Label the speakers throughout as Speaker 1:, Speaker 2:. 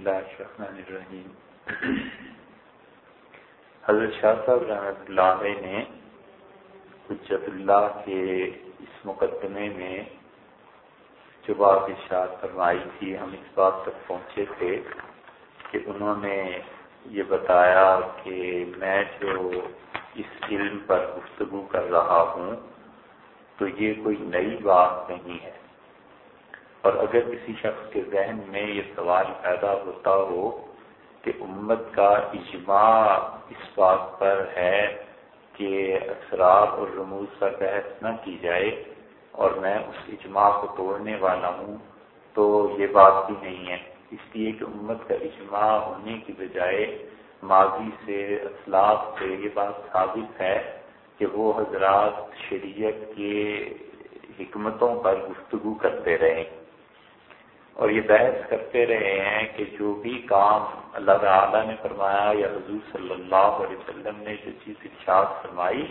Speaker 1: اللہ الرحمن الرحیم۔ حضرت شاہ صاحب رحمۃ اللہ علیہ نے حجت اللہ کے اس مقدمے میں جو بات ارشاد فرمائی تھی، ہم اس بات تک پہنچے تھے کہ انہوں نے یہ بتایا کہ میں جو اس علم پر گفتگو کر رہا ہوں، تو یہ کوئی نئی بات نہیں ہے۔ اور اگر کسی شخص کے ذہن میں یہ سوال پیدا ہوتا ہو کہ امت کا اجماع اس بات پر ہے کہ اسرار اور رموز پر بحث نہ کی جائے اور میں اس اجماع کو توڑنے والا ہوں، تو یہ بات بھی نہیں ہے۔ اس لیے کہ امت کا اجماع ہونے کی بجائے ماضی سے اسلاف سے یہ بات ثابت ہے کہ وہ حضرات شریعت کے حکمتوں پر گفتگو کرتے رہے اور یہ بحث کرتے رہے ہیں کہ جو بھی کام اللہ تعالیٰ نے فرمایا یا حضور صلی اللہ علیہ وسلم نے جو چیز ارشاد فرمائی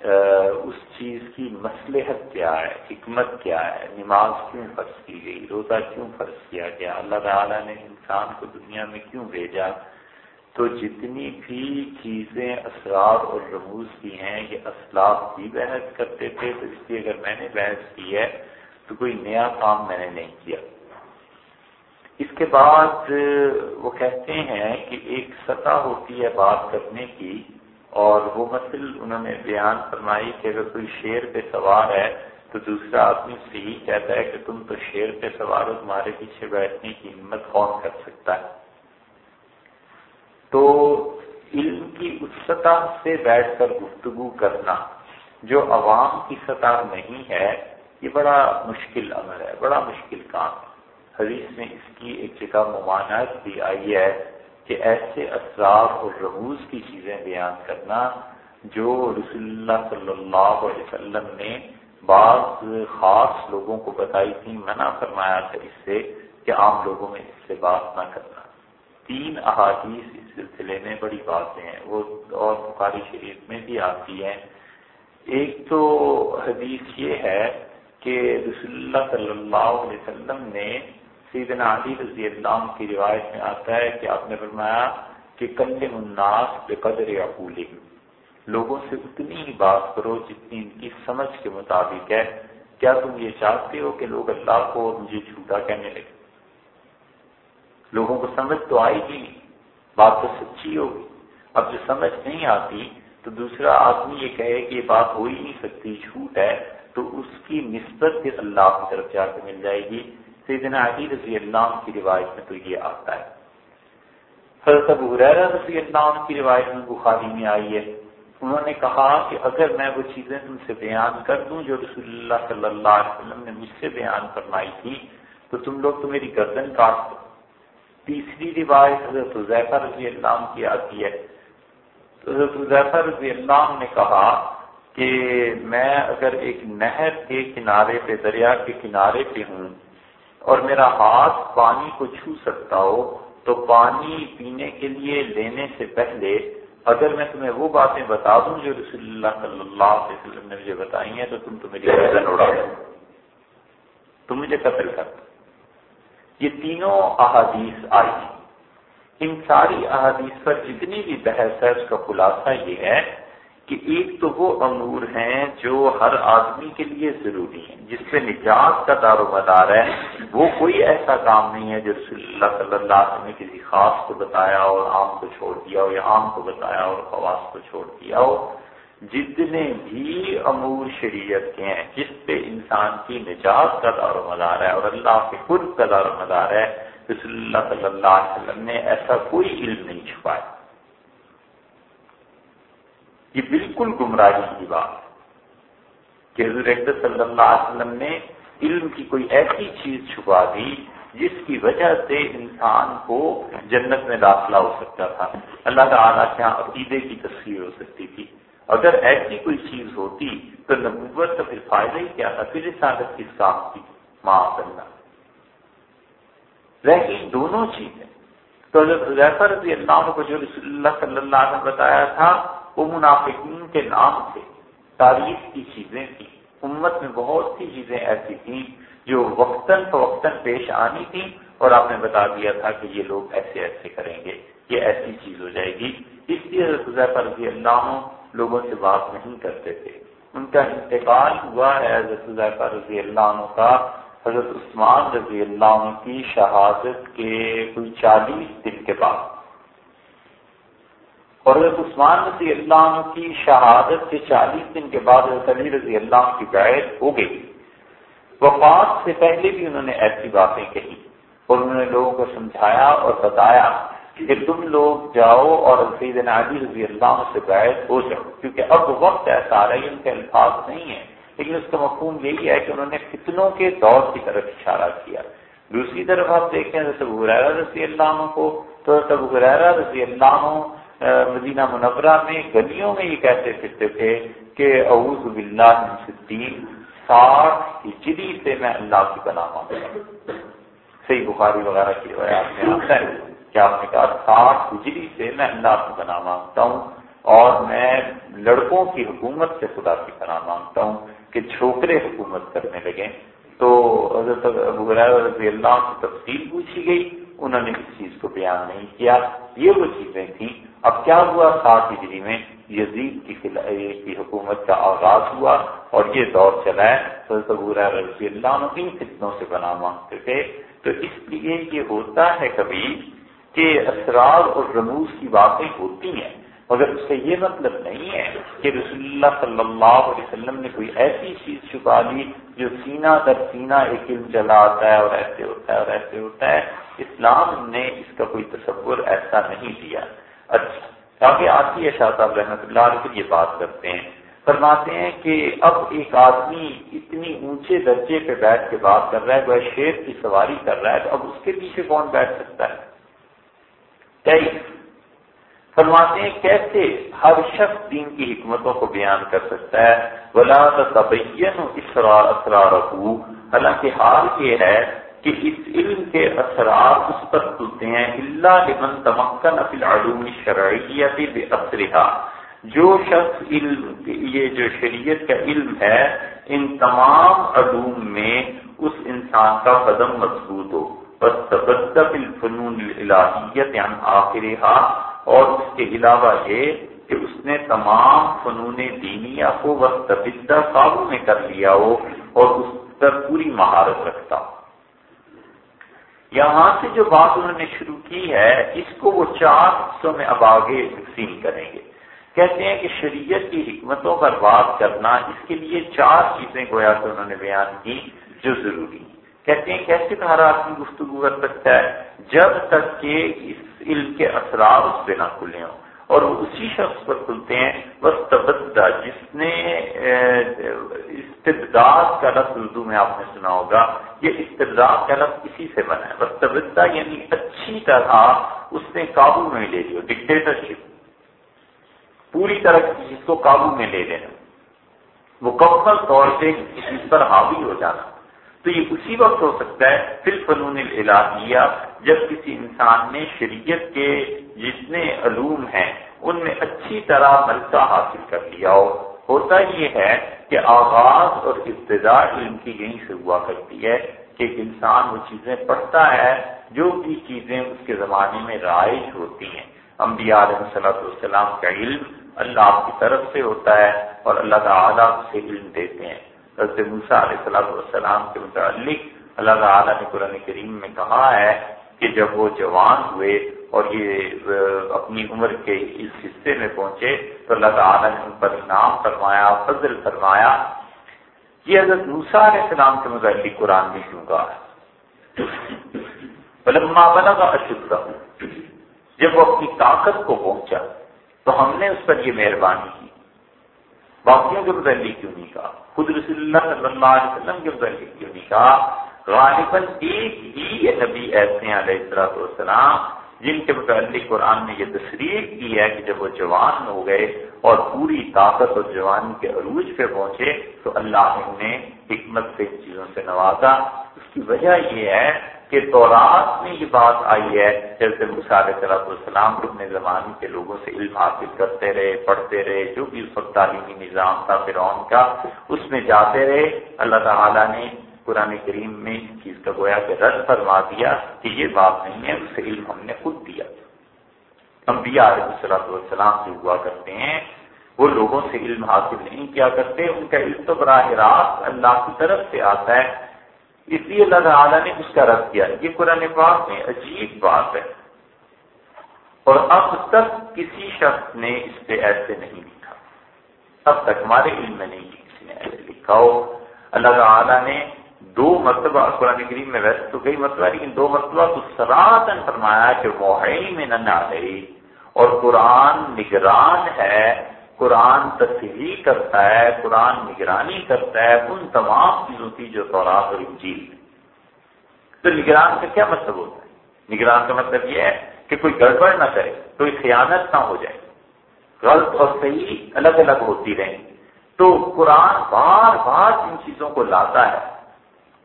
Speaker 1: اس چیز کی مصلحت کیا ہے، حکمت کیا ہے، نماز کیوں فرض کی گئی، روزہ کیوں فرض کیا گیا، اللہ تعالیٰ نے انسان کو دنیا میں کیوں بھیجا؟ تو جتنی بھی چیزیں اسرار اور رموز کی ہیں، یہ اسلاف بھی بحث کرتے تھے، تو اس لیے اگر میں نے بحث کی ہے تو کوئی نیا کام میں نے نہیں کیا۔ اس کے بعد وہ کہتے ہیں کہ ایک سطح ہوتی ہے بات کرنے کی اور وہ مسل انہوں نے بیان فرمائی کہ اگر کوئی شیر پہ سوار ہے تو دوسرا آدمی سے ہی کہتا ہے کہ تم تو شیر پہ سوار ہو، تمہارے پیچھے بیٹھنے کی ہمت کون کر سکتا ہے؟ تو علم کی اس سطح سے بیٹھ کر گفتگو کرنا جو عوام کی سطح نہیں ہے، یہ بڑا مشکل عمل ہے، بڑا مشکل کام ہے۔ حدیث میں اس کی ایک جگہ ممانعت بھی آئی ہے کہ ایسے اسرار اور رموز کی چیزیں بیان کرنا جو رسول اللہ صلی اللہ علیہ وسلم نے بعض خاص لوگوں کو بتائی تھی، منع فرمایا تھا اس سے کہ عام لوگوں میں اس سے بات نہ کرنا۔ تین احادیث اس سلسلے میں بڑی باتیں ہیں، وہ اور بخاری شریف میں بھی آتی ہیں۔ ایک تو حدیث یہ ہے کہ رسول اللہ صلی اللہ علیہ وسلم نے سیدنا علی رضی اللہ عنہ کی روایت میں آتا ہے کہ آپ نے فرمایا کہ کل الناس بے قدر لوگوں سے اتنی ہی بات کرو جتنی ان کی سمجھ کے مطابق ہے۔ کیا تم یہ چاہتے ہو کہ لوگ اللہ کو مجھے جھوٹا کہنے لگے؟ لوگوں کو سمجھ تو آئے گی نہیں بات تو سچی ہوگی۔ اب جو سمجھ نہیں آتی تو دوسرا آدمی یہ کہے کہ یہ بات ہو ہی نہیں سکتی، جھوٹ ہے۔ تو اس کی نسبت پھر اللہ کی طرف جا کے مل جائے گی۔ سیدنا علی رضی اللہ کی روایت میں تو یہ آتا ہے۔ حضرت ابو رضی اللہ عنہ کی روایت میں بخاری میں آئی ہے۔ انہوں نے کہا کہ اگر میں وہ چیزیں تم سے بیان کر دوں جو رسول اللہ صلی اللہ علیہ وسلم نے مجھ سے بیان فرمائی تھی، تو تم لوگ تو میری گردن کاٹ دو۔ تیسری روایت حضرت حضیفہ رضی اللہ عنہ کی آتی ہے۔ تو حضرت حضیفہ رضی اللہ عنہ نے کہا کہ میں اگر ایک نہر کے کنارے پہ، دریا کے کنارے پہ ہوں اور میرا ہاتھ پانی کو چھو سکتا ہو، تو پانی پینے کے لیے لینے سے پہلے اگر میں تمہیں وہ باتیں بتا دوں جو رسول اللہ صلی اللہ علیہ وسلم نے مجھے بتائی ہیں، تو تم تو میری گردن اڑا دو۔ تم مجھے قتل کر یہ تینوں احادیث آئی ان ساری احادیث پر جتنی بھی بحث ہے، اس کا خلاصہ یہ ہے کہ ایک تو وہ امور ہیں جو ہر آدمی کے لیے ضروری ہیں، جس سے نجات کا دار و مدار ہے، وہ کوئی ایسا کام نہیں ہے جو رسول اللہ صلی اللہ علیہ وسلم نے کسی خاص کو بتایا اور عام کو چھوڑ دیا ہو یا عام کو بتایا اور خواص کو چھوڑ دیا ہو۔ جتنے بھی امور شریعت کے ہیں، جس پہ انسان کی نجات کا دار و مدار ہے اور اللہ کے خود کا دار و مدار ہے، رسول اللہ صلی اللہ علیہ وسلم نے ایسا کوئی علم نہیں چھپایا۔ یہ بالکل گمراہی کی بات کہ حضور صلی اللہ علیہ وسلم نے علم کی کوئی ایسی چیز چھپا دی جس کی وجہ سے انسان کو جنت میں داخلہ ہو سکتا تھا۔ اللہ تعالیٰ کے یہاں عقیدے کی تصویر ہو سکتی تھی۔ اگر ایسی کوئی چیز ہوتی تو نبوت کا پھر فائدہ ہی کیا تھا؟ پھر اس عادت کس کام کی۔ معاف کرنا۔ رہی دونوں چیزیں۔ تو حضرت رضی اللہ عنہ کو جو رسول اللہ صلی اللہ علیہ وسلم بتایا تھا وہ منافقین کے نام سے تاریخ کی چیزیں تھیں۔ امت میں بہت سی چیزیں ایسی تھیں جو وقتاً فوقتاً پیش آنی تھیں اور آپ نے بتا دیا تھا کہ یہ لوگ ایسے ایسے کریں گے، یہ ایسی چیز ہو جائے گی۔ اس لیے حضرت رضی اللہ عنہ لوگوں سے بات نہیں کرتے تھے۔ ان کا انتقال ہوا ہے حضرت رضی اللہ عنہ کا۔ حضرت عثمان رضی اللہ عنہ کی شہادت کے کوئی چالیس دن کے بعد۔ اور حضرت عثمان رضی اللہ عنہ کی شہادت کے چالیس دن کے بعد حضرت علی رضی اللہ عنہ کی بیعت ہو گئی۔ وفات سے پہلے بھی انہوں نے ایسی باتیں کہی اور انہوں نے لوگوں کو سمجھایا اور بتایا کہ تم لوگ جاؤ اور سیدنا علی رضی اللہ عنہ سے بیعت ہو جاؤ۔ کیونکہ اب وقت ایسا آ رہا ہے، ان کے الفاظ نہیں ہیں لیکن اس کا مفہوم یہی ہے کہ انہوں نے فتنوں کے دور کی طرف اشارہ کیا۔ دوسری طرف آپ دیکھیں جیسے حریرہ رضی اللہ عنہ کو، تو ابو رضی اللہ عنہ مدینہ منورہ میں گلیوں میں یہ کہتے پھرتے تھے کہ اعوذ باللہ من صدین ساٹھ ہجری سے میں اللہ کی بنا مانگتا صحیح بخاری وغیرہ کی روایات میں آتا ہے کہ آپ نے کہا ساٹھ ہجری سے میں اللہ کی بنا مانگتا ہوں اور میں لڑکوں کی حکومت سے خدا کی بنا مانگتا ہوں کہ چھوکرے حکومت کرنے لگے۔ تو حضرت رضی اللہ سے تفصیل پوچھی گئی۔ انہوں نے اس چیز کو بیان نہیں کیا۔ یہ وہ چیزیں تھیں اب کیا ہوا سات ہجری میں یزید کی کی حکومت کا آغاز ہوا اور یہ دور چلا ہے؟ حضرت رضی اللہ عنہ ان فتنوں سے بنا مانگتے تھے؟ تو اس لیے یہ ہوتا ہے کبھی کہ اسرار اور رموز کی باتیں ہوتی ہیں، مگر اس کا یہ مطلب نہیں ہے کہ رسول اللہ صلی اللہ علیہ وسلم نے کوئی ایسی چیز چھپا لی جو سینہ در سینہ ایک علم چلا آتا ہے اور ایسے ہوتا ہے اور ایسے ہوتا ہے۔ اسلام نے اس کا کوئی تصور ایسا نہیں دیا۔ اچھا آگے آتی ہے شاہ صاحب رحمۃ اللہ علیہ یہ بات کرتے ہیں، فرماتے ہیں کہ اب ایک آدمی اتنی اونچے درجے پہ بیٹھ کے بات کر رہا ہے وہ شیر کی سواری کر رہا ہے، تو اب اس کے پیچھے کون بیٹھ سکتا ہے؟ فرماتے ہیں کیسے ہر شخص دین کی حکمتوں کو بیان کر سکتا ہے؟ بلا تبین اسرار حالانکہ حال یہ ہے کہ اس علم کے اثرات اس پر کھلتے ہیں اللہ لمن تمکن فی العلوم شرعیت بأثرها جو شخص علم، یہ جو شریعت کا علم ہے، ان تمام علوم میں اس انسان کا قدم مضبوط ہو۔ بس تبدب الفنون الالہیت یعنی آخرها۔ اور اس کے علاوہ یہ کہ اس نے تمام فنون دینیا کو وقت قابو میں کر لیا ہو اور اس پر پوری مہارت رکھتا ہو۔ یہاں سے جو بات انہوں نے شروع کی ہے، اس کو وہ چار حصوں میں اب آگے تقسیم کریں گے۔ کہتے ہیں کہ شریعت کی حکمتوں پر بات کرنا، اس کے لیے چار چیزیں گویا کہ انہوں نے بیان کی جو ضروری کہتے ہیں، کیسے تمہارا آدمی گفتگو کر سکتا ہے؟ جب تک کہ اس علم کے اثرات اس پہ نہ کھلے ہوں۔ اور وہ اسی شخص پر کھلتے ہیں، بس تبدہ، جس نے استبداد کا لفظ اردو میں آپ نے سنا ہوگا، یہ استبداد کا لفظ اسی سے بنا ہے۔ بس تبدہ یعنی اچھی طرح اس نے قابو میں لے لیا ڈکٹیٹرشپ پوری طرح چیز کو قابو میں لے لینا۔ مکمل طور سے اس پر حاوی ہو جانا۔ تو یہ اسی وقت ہو سکتا ہے پھر فنون الہیہ جب کسی انسان نے شریعت کے جتنے علوم ہیں، ان میں اچھی طرح ملکہ حاصل کر لیا ہو، ہوتا یہ ہے کہ آغاز اور ابتدا علم کی یہیں سے ہوا کرتی ہے کہ انسان وہ چیزیں پڑھتا ہے، جو بھی چیزیں اس کے زمانے میں رائج ہوتی ہیں۔ انبیاء علیہ صلاح والسلام کا علم اللہ کی طرف سے ہوتا ہے اور اللہ تعالیٰ اسے علم دیتے ہیں۔ حضرت موسیٰ علیہ السلام والسلام کے متعلق اللہ تعالیٰ نے قرآن کریم میں کہا ہے کہ جب وہ جوان ہوئے اور یہ اپنی عمر کے اس حصے میں پہنچے تو اللہ تعالیٰ نے ان پر انعام فرمایا، فضل فرمایا۔ یہ حضرت موسیٰ علیہ السلام کے متعلق قرآن میں کیوں کہا ہے؟ بلما بنا کا اشدہ، جب وہ اپنی طاقت کو پہنچا تو ہم نے اس پر یہ مہربانی کی۔ باقیوں کے متعلق کیوں نہیں کہا؟ خود رسول اللہ صلی اللہ علیہ وسلم کے متعلق کیوں نہیں کہا؟ غالباً ایک ہی یہ نبی ایسے ہیں علیہ السلاۃ والسلام جن کے متعلق قرآن نے یہ تصریح کی ہے کہ جب وہ جوان ہو گئے اور پوری طاقت اور جوانی کے عروج پہ پہنچے تو اللہ نے انہیں حکمت سے ان چیزوں سے نوازا۔ اس کی وجہ یہ ہے کہ دورات میں یہ بات آئی ہے، جیسے مثال صلاح السلام اپنے زمانے کے لوگوں سے علم حاصل کرتے رہے، پڑھتے رہے، جو بھی اس وقت تعلیمی نظام تھا فرعون کا، اس میں جاتے رہے۔ اللہ تعالیٰ نے قرآن کریم میں اس چیز کا گویا کہ رد فرما دیا کہ یہ بات نہیں ہے، اس سے علم ہم نے خود دیا۔ انبیاء علیہ والسلام سے ہوا کرتے ہیں۔ وہ لوگوں سے علم حاصل نہیں کیا کرتے، ان کا علم تو براہ راست اللہ کی طرف سے آتا ہے۔ اس لیے اللہ تعالیٰ نے اس کا رد کیا۔ یہ قرآن پاک میں عجیب بات ہے۔ اور اب تک کسی شخص نے اس پہ ایسے نہیں لکھا۔ اب تک ہمارے علم میں نہیں کسی نے ایسے لکھا ہو۔ اللہ تعالیٰ نے دو مرتبہ قرآن کریم میں ویسے تو کئی مرتبہ لیکن دو مرتبہ تو سراتن فرمایا کہ وہ میں نہ رہی اور قرآن نگران ہے، قرآن تصحیح کرتا ہے، قرآن نگرانی کرتا ہے، ان تمام چیزوں کی جو تورات اور انجیل تو نگران کا کیا مطلب ہوتا ہے؟ نگران کا مطلب یہ ہے کہ کوئی گڑبڑ نہ کرے، کوئی خیانت نہ ہو جائے۔ غلط اور صحیح الگ الگ ہوتی رہیں۔ تو قرآن بار بار ان چیزوں کو لاتا ہے۔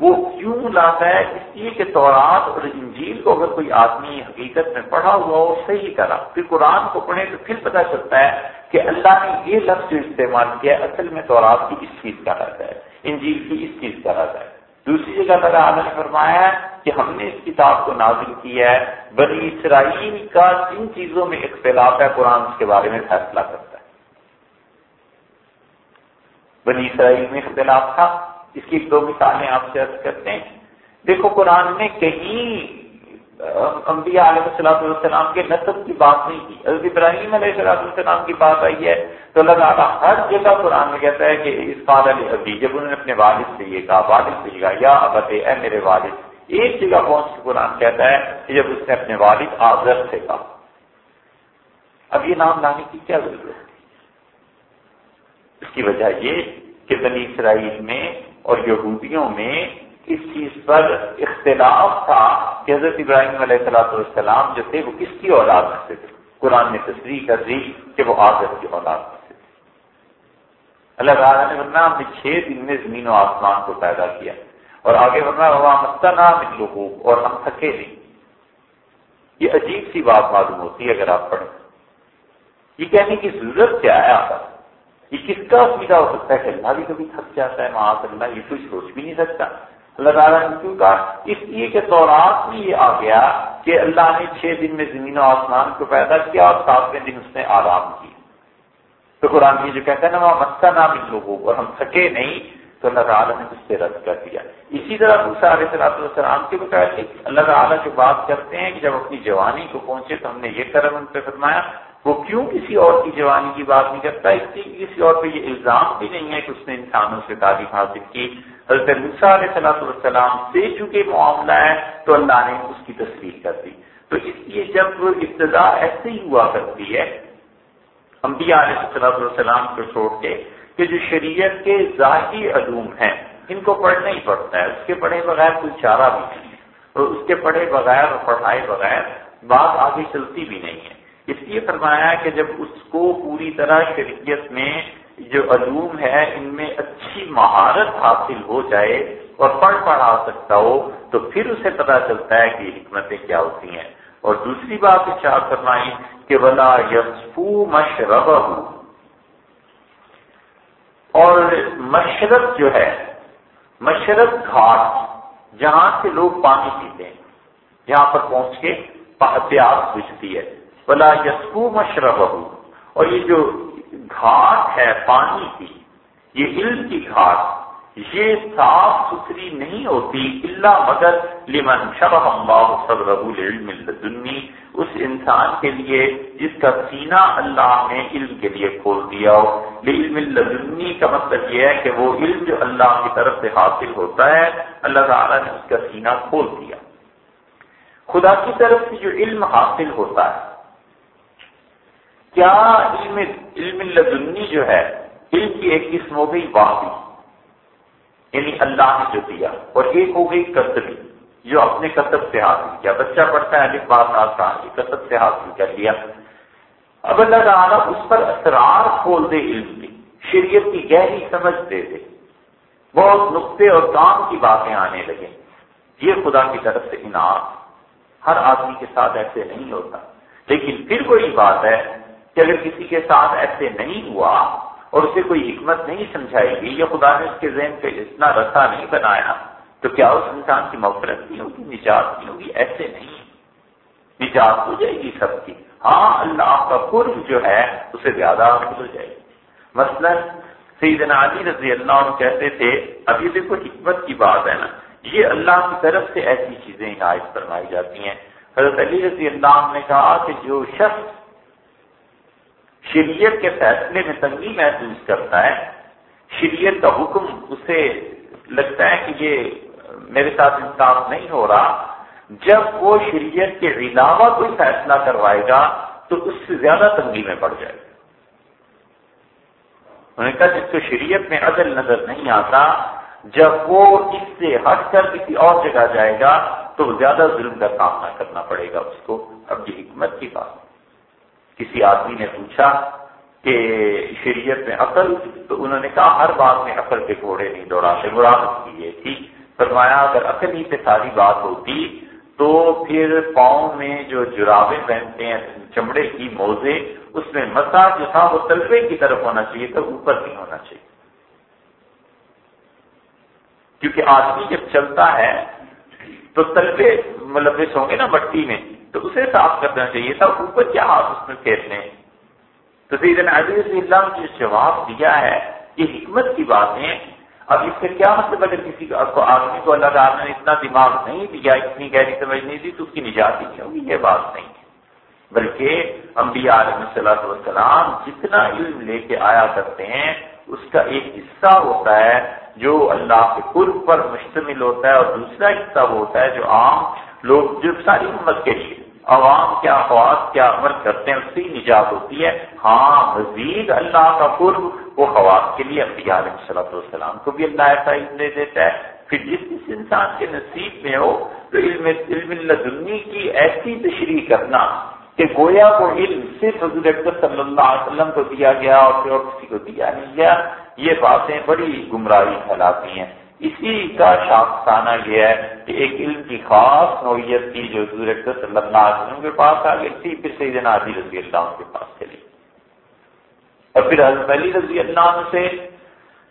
Speaker 1: وہ کیوں لاتا ہے؟ اس لیے کہ تورات اور انجیل کو اگر کوئی آدمی حقیقت میں پڑھا ہوا ہو، صحیح کرا پھر قرآن کو پڑھے تو پھر پتہ چلتا ہے کہ اللہ نے یہ لفظ جو استعمال کیا، اصل میں تورات کی اس چیز کا رہتا ہے، انجیل کی اس چیز کا رہتا ہے۔ دوسری جگہ پر نے فرمایا ہے کہ ہم نے اس کتاب کو نازل کیا ہے۔ بنی اسرائیل کا جن چیزوں میں اختلاف ہے، قرآن اس کے بارے میں فیصلہ کرتا ہے۔ بنی اسرائیل میں اختلاف تھا۔ اس کی دو مثالیں آپ سے عرض کرتے ہیں۔ دیکھو قرآن میں کہیں انبیاء علیہ السلام والسلام کے نصب کی بات نہیں کی۔ حضرت ابراہیم علیہ السلام کی بات آئی ہے تو اللہ تعالیٰ ہر جگہ قرآن میں کہتا ہے کہ اس قاد ابھی جب انہوں نے اپنے والد سے یہ کہا، والد سے یہ کہا، یا ابت، اے میرے والد، ایک جگہ پہنچ کے قرآن کہتا ہے کہ جب اس نے اپنے والد آزر سے کہا؟ اب یہ نام لانے کی کیا ضرورت ہے؟ اس کی وجہ یہ کہ بنی اسرائیل میں اور یہودیوں میں اس چیز پر اختلاف تھا کہ حضرت ابراہیم علیہ السلاۃ والسلام جو تھے وہ کس کی اولاد میں سے تھے؟ قرآن نے تصریح کر دی کہ وہ آزر کی اولاد میں سے تھے۔ اللہ تعالیٰ نے ورنہ ہم نے چھ دن میں زمین و آسمان کو پیدا کیا اور آگے ورنہ ہوا مستنا لوگوں اور ہم تھکے نہیں۔ یہ عجیب سی بات معلوم ہوتی ہے اگر آپ پڑھیں۔ یہ کہنے کی ضرورت کیا ہے آپ یہ کس کا سیدھا ہو سکتا ہے؟ کہ اللہ بھی کبھی تھک جاتا ہے، وہاں اللہ یہ کوئی سوچ بھی نہیں سکتا۔ اللہ تعالیٰ نے کیوں کہا؟ اس لیے کہ تورات میں یہ آ گیا کہ اللہ نے چھ دن میں زمین و آسمان کو پیدا کیا اور ساتویں دن اس نے آرام کیا۔ تو قرآن کی جو کہتا ہے نا وہاں مسا نام ان لوگوں اور ہم تھکے نہیں، تو اللہ تعالیٰ نے اس سے رد کر دیا۔ اسی طرح دوسرا علیہ صلاح السلام کے بتایا اللہ تعالیٰ جو بات کرتے ہیں کہ جب اپنی جوانی کو پہنچے تو ہم نے یہ کرم ان پہ فرمایا وہ کیوں کسی اور کی جوانی کی بات نہیں کرتا؟ اس لیے کسی اور پہ یہ الزام بھی نہیں ہے کہ اس نے انسانوں سے تعلیم حاصل کی۔ حضرت علیہ صلاح السلام سے چونکہ معاملہ ہے تو اللہ نے اس کی تصویر کر دی۔ تو اس لیے جب ابتدا ایسے ہی ہوا کرتی ہے، انبیاء علیہ صلاح السلام کو چھوڑ کے کہ جو شریعت کے ذاتی علوم ہیں، ان کو پڑھنا ہی پڑتا ہے۔ اس کے پڑھے بغیر کوئی چارہ بھی نہیں ہے۔ اور اس کے پڑھے بغیر اور پڑھائے بغیر بات آگے چلتی بھی نہیں ہے۔ اس لیے فرمایا کہ جب اس کو پوری طرح شریعت میں جو علوم ہے، ان میں اچھی مہارت حاصل ہو جائے اور پڑھ پڑھا سکتا ہو، تو پھر اسے پتا چلتا ہے کہ حکمتیں کیا ہوتی ہیں۔ اور دوسری بات اشار فرمائی کہ ولا یسفو مشرب اور مشرب جو ہے، مشرب گھاٹ، جہاں سے لوگ پانی پیتے ہیں، جہاں پر پہنچ کے پیاس بجتی ہے۔ بلا یسکو مشرب اور یہ جو گھاٹ ہے پانی کی، یہ علم کی گھاٹ یہ صاف ستھری نہیں ہوتی اللہ مگر لمن شرح اللہ صدرہ العلم لدنی اس انسان کے لیے جس کا سینہ اللہ نے علم کے لیے کھول دیا ہو۔ علم لدنی کا مطلب یہ ہے کہ وہ علم جو اللہ کی طرف سے حاصل ہوتا ہے، اللہ تعالیٰ نے اس کا سینہ کھول دیا۔ خدا کی طرف سے جو علم حاصل ہوتا ہے کیا علم علم لدنی جو ہے علم کی ایک قسم ہو گئی واقعی؟ یعنی اللہ نے جو دیا، اور ایک ہو گئی کتبی جو اپنے کتب سے حاصل کیا۔ بچہ پڑھتا ہے الف بات آسان کتب سے حاصل کر لیا۔ اب اللہ تعالیٰ اس پر اسرار کھول دے علم کی شریعت کی گہری سمجھ دے دے۔ بہت نقطے اور کام کی باتیں آنے لگے۔ یہ خدا کی طرف سے انعام۔ ہر آدمی کے ساتھ ایسے نہیں ہوتا۔ لیکن پھر کوئی بات ہے کہ اگر کسی کے ساتھ ایسے نہیں ہوا اور اسے کوئی حکمت نہیں سمجھائی گئی یا خدا نے اس کے ذہن پہ اتنا رسا نہیں بنایا، تو کیا اس انسان کی مفرت نہیں ہوگی، نجات نہیں ہوگی؟ ایسے نہیں۔ نجات ہو جائے گی سب کی۔ ہاں اللہ کا قرب جو ہے، اسے زیادہ حاصل ہو جائے گی۔ مثلا سیدنا علی رضی اللہ عنہ کہتے تھے، ابھی دیکھو حکمت کی بات ہے نا، یہ اللہ کی طرف سے ایسی چیزیں عنایت فرمائی جاتی ہیں۔ حضرت علی رضی اللہ عنہ نے کہا کہ جو شخص شریعت کے فیصلے میں تنگی محسوس کرتا ہے۔ شریعت کا حکم اسے لگتا ہے کہ یہ میرے ساتھ انصاف نہیں ہو رہا۔ جب وہ شریعت کے علاوہ کوئی فیصلہ کروائے گا، تو اس سے زیادہ تنگی میں پڑ جائے گا۔ انہوں نے کہا، جس کو شریعت میں عدل نظر نہیں آتا، جب وہ اس سے ہٹ کر کسی اور جگہ جائے گا، تو زیادہ ظلم کا سامنا کرنا پڑے گا اس کو۔ اب یہ حکمت کی بات۔ کسی آدمی نے پوچھا کہ شریعت میں عقل؟ تو انہوں نے کہا، ہر بات میں عقل کے گھوڑے نہیں، دوڑاتے مراحت کی یہ تھی۔ فرمایا، اگر عقل ہی پہ ساری بات ہوتی تو پھر پاؤں میں جو جرابے پہنتے ہیں، چمڑے کی موزے، اس میں مسا جو تھا وہ تلبے کی طرف ہونا چاہیے تھا اوپر نہیں ہونا چاہیے۔ کیونکہ آدمی جب چلتا ہے تو تلبے ملبس ہوں گے نا مٹی میں۔ تو اسے صاف کرنا چاہیے تھا، اوپر کیا ہاتھ اس میں پھیرنے تو سیدنا عزیز اللہ نے جو جواب دیا ہے یہ حکمت کی بات ہے۔ اب اس سے کیا مطلب اگر کسی کو آدمی کو اللہ تعالیٰ نے اتنا دماغ نہیں دیا، اتنی گہری سمجھ نہیں دی، تو اس کی نجات ہی نہیں ہوگی، یہ بات نہیں ہے۔ بلکہ انبیاء علیہ صلاح والسلام جتنا علم لے کے آیا کرتے ہیں، اس کا ایک حصہ ہوتا ہے جو اللہ کے قرب پر مشتمل ہوتا ہے اور دوسرا حصہ وہ ہوتا ہے جو عام لوگ جو ساری امت کے لیے عوام کیا خواص کیا عمل کرتے ہیں، اس سے نجات ہوتی ہے۔ ہاں مزید اللہ کا قرب، وہ خواص کے لیے انبیاء علیہ صلاح والسلام کو بھی اللہ ایسا علم دے دیتا ہے۔ پھر جس جس انسان کے نصیب میں ہو، تو علم علم اللہ کی ایسی تشریح کرنا کہ گویا کو علم صرف حضور اکبر صلی اللہ علیہ وسلم کو دیا گیا اور پھر اور کسی کو دیا نہیں گیا۔ یہ باتیں بڑی گمراہی پھیلاتی ہیں۔ اسی کا شاخانہ یہ ہے کہ ایک علم کی خاص نوعیت تھی جو حضور اکبر صلی اللہ علیہ وسلم کے پاس آ گئی تھی، پھر سیدنا علی رضی اللہ عنہ کے پاس چلی۔ اور پھر حضرت علی رضی اللہ عنہ سے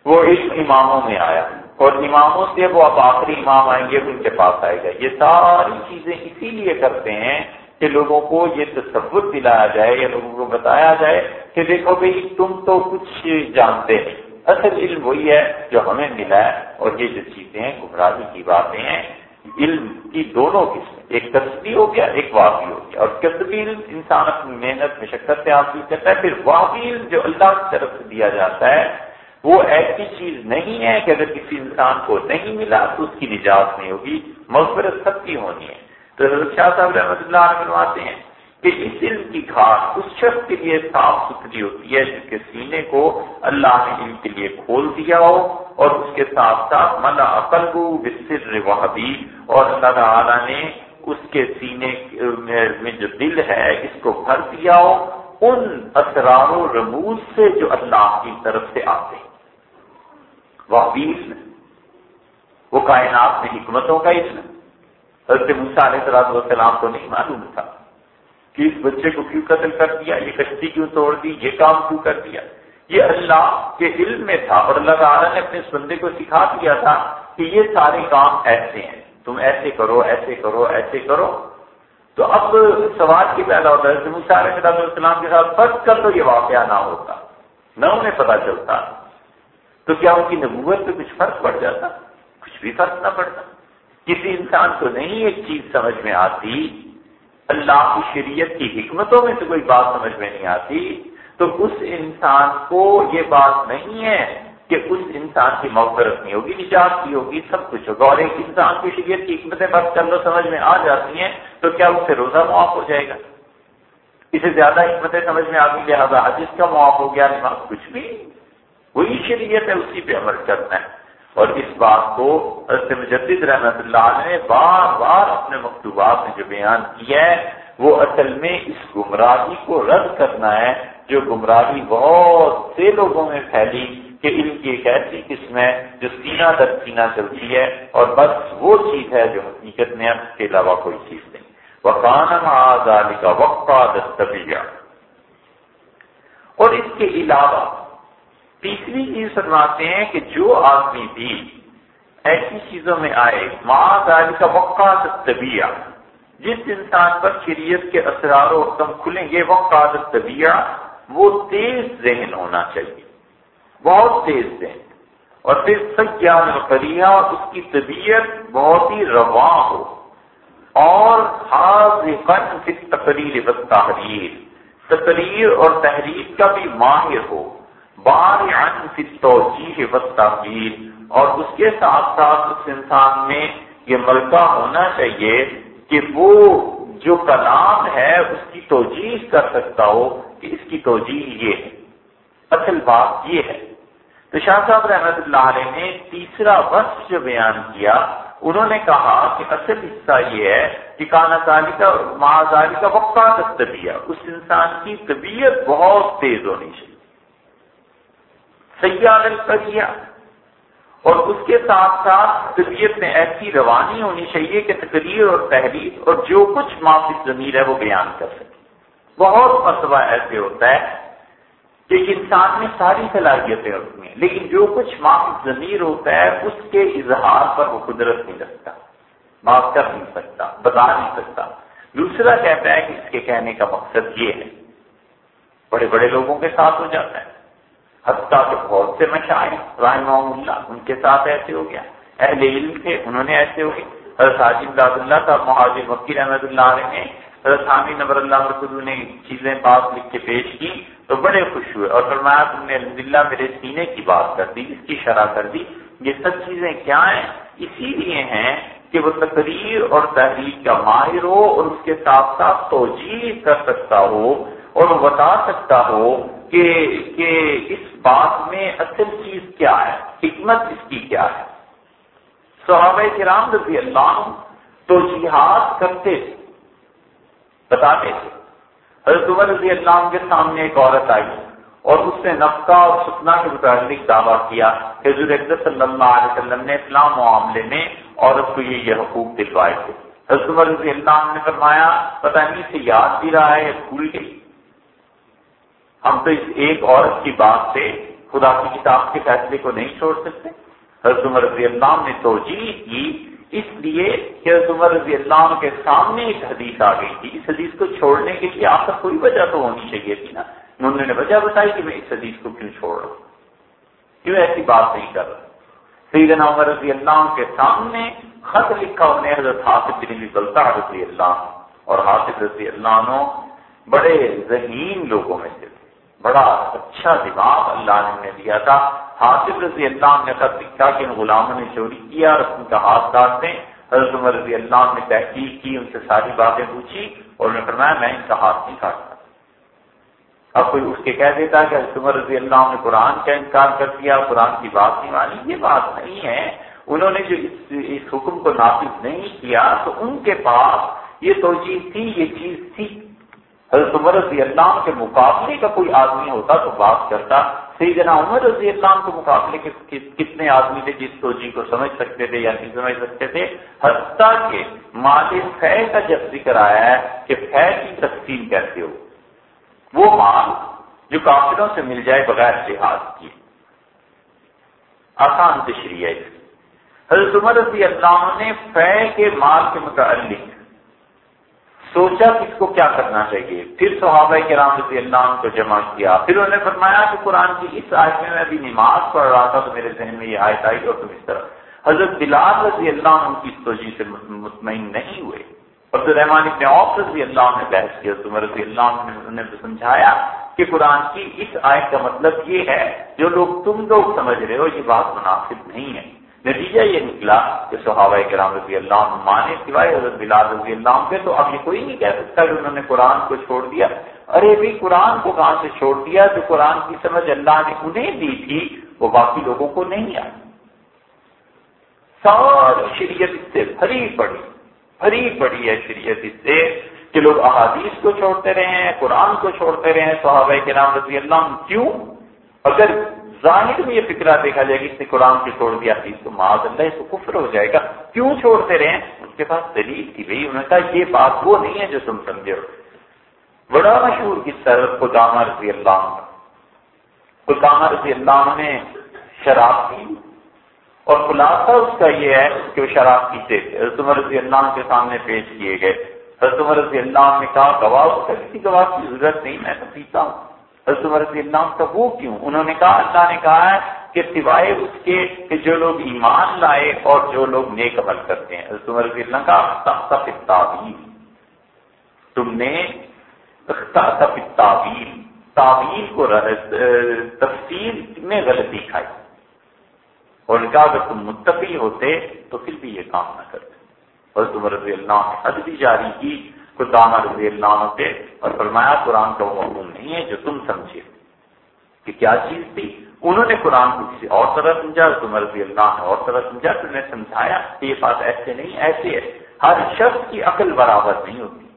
Speaker 1: وہ علم اماموں میں آیا۔ اور اماموں سے وہ اب آخری امام آئیں گے ان کے پاس آئے گا۔ یہ ساری چیزیں اسی لیے کرتے ہیں کہ لوگوں کو یہ تصور دلایا جائے یا لوگوں کو بتایا جائے کہ دیکھو بھائی، تم تو کچھ جانتے ہیں۔ اصل علم وہی ہے جو ہمیں ملا ہے اور یہ جو چیزیں ہیں، گمراہی کی باتیں ہیں، علم کی دونوں قسمیں، ایک تصویر ہو گیا، ایک واقعی ہو گیا۔ اور کسبی علم انسان اپنی محنت میں شکت سے حاصل کرتا ہے، پھر واقعی علم جو اللہ کی طرف سے دیا جاتا ہے، وہ ایسی چیز نہیں ہے کہ اگر کسی انسان کو نہیں ملا تو اس کی نجات نہیں ہوگی، مغفرت سب کی ہونی ہے۔ تو شاہ صاحب رحمۃ اللہ علیہ بنواتے ہیں کہ اس علم کی کھاد اس شخص کے لیے صاف ستھری ہوتی ہے جس کے سینے کو اللہ نے علم کے لیے کھول دیا ہو اور اس کے ساتھ ساتھ ملا عقل کو بسر وحبی اور اللہ تعالیٰ نے اس کے سینے میں جو دل ہے، اس کو بھر دیا ہو ان اسرار و رموز سے جو اللہ کی طرف سے آتے ہیں۔ وہ وہ کائنات میں حکمتوں کا علم حضرت موسا علیہ والسلام کو نہیں معلوم تھا۔ کہ اس بچے کو کیوں قتل کر دیا؟ یہ کشتی کیوں توڑ دی؟ یہ کام کیوں کر دیا؟ یہ اللہ کے علم میں تھا اور اللہ تعالیٰ نے اپنے اس بندے کو سکھا دیا تھا کہ یہ سارے کام ایسے ہیں۔ تم ایسے کرو ایسے کرو ایسے کرو۔ تو اب سوال کی پیدا ہوتا ہے موسا علیہ السلام کے ساتھ فرق کر تو یہ واقعہ نہ ہوتا، نہ انہیں پتا چلتا۔ تو کیا ان کی نبوت پہ کچھ فرق پڑ جاتا؟ کچھ بھی فرق نہ پڑتا۔ کسی انسان کو نہیں ایک چیز سمجھ میں آتی اللہ کی شریعت کی حکمتوں میں سے کوئی بات سمجھ میں نہیں آتی، تو اس انسان کو یہ بات نہیں ہے کہ اس انسان کی مغفرت نہیں ہوگی، نجات کی ہوگی، سب کچھ ہوگا۔ اور ایک انسان کی شریعت کی حکمتیں بس کر لو سمجھ میں آ جاتی ہیں، تو کیا اس سے روزہ معاف ہو جائے گا؟ اسے زیادہ حکمتیں سمجھ میں آ گئی، لہٰذا جس کا معاف ہو گیا، نماز کچھ بھی۔ وہی شریعت ہے، اسی پہ عمل کرنا ہے۔ اور اس بات کو حضرت مجدد رحمت اللہ نے بار بار اپنے مکتوبات میں جو بیان کیا ہے، وہ اصل میں اس گمراہی کو رد کرنا ہے جو گمراہی بہت سے لوگوں میں پھیلی کہ علم کی ایک ایسی قسم ہے جو سینہ در سینہ چلتی ہے اور بس وہ چیز ہے جو حقیقت میں اس کے علاوہ کوئی چیز نہیں۔ وہ کانم آزادی کا وقفہ دستبیہ اور اس کے علاوہ تیسری چیز فرماتے ہیں کہ جو آدمی بھی ایسی چیزوں میں آئے ماں کا وقات طبیعہ جس انسان پر شریعت کے اسرار و حکم کھلیں گے وقات طبیعہ وہ تیز ذہن ہونا چاہیے، بہت تیز ذہن۔ اور پھر سیال القریہ، اس کی طبیعت بہت ہی رواں ہو۔ اور حاضر تقریر و تحریر تقریر اور تحریر کا بھی ماہر ہو۔ بار فی توجیح و تحریر اور اس کے ساتھ ساتھ اس انسان میں یہ ملکہ ہونا چاہیے کہ وہ جو کلام ہے، اس کی توجیح کر سکتا ہو کہ اس کی توجیح یہ ہے، اصل بات یہ ہے۔ تو شاہ صاحب رحمت اللہ علیہ نے تیسرا وقت جو بیان کیا، انہوں نے کہا کہ اصل حصہ یہ ہے کہ کانا تعلی کا مہازاری کا وقت طبیعت اس انسان کی طبیعت بہت تیز ہونی چاہیے۔ سیاح القریہ اور اس کے ساتھ ساتھ طبیعت میں ایسی روانی ہونی چاہیے کہ تقریر اور تحریر اور جو کچھ معافی ضمیر ہے وہ بیان کر سکے۔ بہت مرتبہ ایسے ہوتا ہے کہ انسان میں ساری صلاحیتیں ہوتی ہیں، لیکن جو کچھ معاف ضمیر ہوتا ہے، اس کے اظہار پر وہ قدرت نہیں رکھتا، معاف کر نہیں سکتا، بتا نہیں سکتا۔ دوسرا کہتا ہے کہ اس کے کہنے کا مقصد یہ ہے، بڑے بڑے لوگوں کے ساتھ ہو جاتا ہے۔ حتیٰ کہ بہت سے مشاہد رحمہ اللہ ان کے ساتھ ایسے ہو گیا۔ اہل علم تھے، انہوں نے ایسے ہو گئے حضرت حاجم داد اللہ کا مہاجر وکیل احمد اللہ علیہ نے، حضرت حامی نبر اللہ مرکز نے چیزیں بات لکھ کے پیش کی تو بڑے خوش ہوئے اور فرمایا تم نے الحمد للہ میرے سینے کی بات کر دی، اس کی شرح کر دی۔ یہ سب چیزیں کیا ہیں؟ اسی لیے ہیں کہ وہ تقریر اور تحریر کا ماہر ہو اور اس کے ساتھ ساتھ توجہ کر سکتا ہو اور وہ بتا سکتا ہو کہ کہ اس بات میں اصل چیز کیا ہے؟ حکمت اس کی کیا ہے؟ صحابہ کرام رضی اللہ تو جہاد کرتے تھے۔ بتاتے تھے۔ حضرت عمر رضی اللہ عنہ کے سامنے ایک عورت آئی اور اس نے نفقہ اور سپنا کے متعلق دعویٰ کیا کہ حضور صلی اللہ علیہ وسلم نے اسلام معاملے میں عورت کو یہ یہ حقوق دلوائے تھے۔ حضرت عمر رضی اللہ عنہ نے فرمایا، پتہ نہیں سے یاد بھی رہا ہے بھول گئی۔ ہم تو اس ایک عورت کی بات سے خدا کی کتاب کے فیصلے کو نہیں چھوڑ سکتے۔ حضرت عمر رضی اللہ نے توجہ کی، اس لیے کہ عمر رضی اللہ عنہ کے سامنے ایک حدیث آ گئی تھی۔ اس حدیث کو چھوڑنے کے لیے آپ کا کوئی وجہ تو ہونی چاہیے تھی نا۔ انہوں نے وجہ بتائی کہ میں اس حدیث کو کیوں چھوڑ رہا ہوں؟ کیوں ایسی بات نہیں کر رہا؟ سیدنا عمر رضی اللہ عنہ کے سامنے خط لکھا انہیں حضرت حافظ بن بلتا رضی اللہ اور حافظ رضی اللہ عنہ بڑے ذہین لوگوں میں سے بڑا اچھا دماغ اللہ نے انہیں دیا تھا۔ حاصل رضی اللہ نے خط لکھا کہ ان غلاموں نے چوری کیا اور ان کا ہاتھ کاٹتے حضرت عمر رضی اللہ نے تحقیق کی ان سے ساری باتیں پوچھی اور انہوں نے فرمایا میں ان کا ہاتھ نہیں کاٹتا۔ اب کوئی اس کے کہہ دیتا کہ حضرت عمر رضی اللہ نے قرآن کا انکار کر دیا قرآن کی بات نہیں مانی یہ بات نہیں ہے۔ انہوں نے جو اس, اس حکم کو نافذ نہیں کیا تو ان کے پاس یہ توجہ تھی یہ چیز تھی۔ حضرت عمر رضی اللہ کے مقابلے کا کوئی آدمی ہوتا تو بات کرتا۔ سیدنا عمر رضی اللہ کے مقابلے کے کتنے آدمی تھے جس توجہ جی کو سمجھ سکتے تھے یا نہیں سمجھ سکتے تھے؟ حتیٰ کہ مال فہ کا جب ذکر آیا ہے کہ فہ کی تقسیم کیسے ہو؟ وہ مال جو کافروں سے مل جائے بغیر جہاز کی آسان تشریح ہے۔ حضرت عمر رضی اللہ نے فہ کے مال کے متعلق سوچا کہ اس کو کیا کرنا چاہیے۔ پھر صحابہ کے رضی اللہ عنہ کو جمع کیا۔ پھر انہوں نے فرمایا کہ قرآن کی اس آیت میں میں ابھی نماز پڑھ رہا تھا تو میرے ذہن میں یہ آیت آئی اور تم اس طرح۔ حضرت بلال رضی اللہ عنہ کی اس توجہ سے مطمئن نہیں ہوئے۔ عبد الرحمان ابن عوف رضی اللہ عنہ نے بحث کیا عمر رضی اللہ عنہ نے سمجھایا کہ قرآن کی اس آیت کا مطلب یہ ہے، جو لوگ تم لوگ سمجھ رہے ہو، یہ بات مناسب نہیں ہے۔ نتیجہ یہ نکلا کہ صحابہ کرام رضی اللہ عنہ مانے سوائے حضرت بلال رضی اللہ عنہ کے، تو اب یہ کوئی نہیں کہہ سکتا کہ انہوں نے قرآن کو چھوڑ دیا۔ ارے بھی قرآن کو کہاں سے چھوڑ دیا؟ جو قرآن کی سمجھ اللہ نے انہیں دی تھی، وہ باقی لوگوں کو نہیں آئی۔ ساری شریعت اس سے بھری پڑی بھری پڑی ہے شریعت اس سے کہ لوگ احادیث کو چھوڑتے رہے ہیں، قرآن کو چھوڑتے رہے ہیں۔ صحابہ کرام رضی اللہ عنہ کیوں؟ اگر ظاہر میں یہ فکرہ دیکھا جائے گا اس نے قرآن سے چھوڑ دیا، حدیث تو معاذ اللہ، اس کو کفر ہو جائے گا۔ کیوں چھوڑتے رہے؟ اس کے پاس دلیل تھی بھائی، انہوں نے کہا یہ بات وہ نہیں ہے جو تم سمجھے ہو۔ بڑا مشہور کس طرح؟ خدامہ رضی اللہ عنہ۔ خدامہ رضی اللہ عنہ نے شراب پی اور خلاصہ اس کا یہ ہے کہ وہ شراب پیتے تھے۔ حضرت عمر رضی اللہ عنہ کے سامنے پیش کیے گئے۔ حضرت عمر رضی اللہ عنہ نے کہا، گواہ اس کا کسی گواہ کی ضرورت نہیں، میں تو پیتا ہوں۔ عمر رضی اللہ کا وہ کیوں؟ انہوں نے کہا، اللہ نے کہا ہے کہ سوائے اس کے کہ جو لوگ ایمان لائے اور جو لوگ نیک عمل کرتے ہیں۔ حضرت عمر رضی اللہ کا تعویل تم نے تعویل تعویل کو تفصیل میں غلطی کھائی اور ان کا اگر تم متفی ہوتے تو پھر بھی یہ کام نہ کرتے۔ اور رضی اللہ نے حد بھی جاری کی۔ خدامہ رضی اللہ ہوتے اور فرمایا، قرآن کا وہ مضمون نہیں ہے جو تم سمجھے کہ کیا چیز تھی۔ انہوں نے قرآن کو کسی اور طرح سمجھا تم رضی اللہ نے اور طرح سمجھا، تو نے سمجھایا کہ یہ بات ایسے نہیں، ایسے ہے۔ ہر شخص کی عقل برابر نہیں ہوتی۔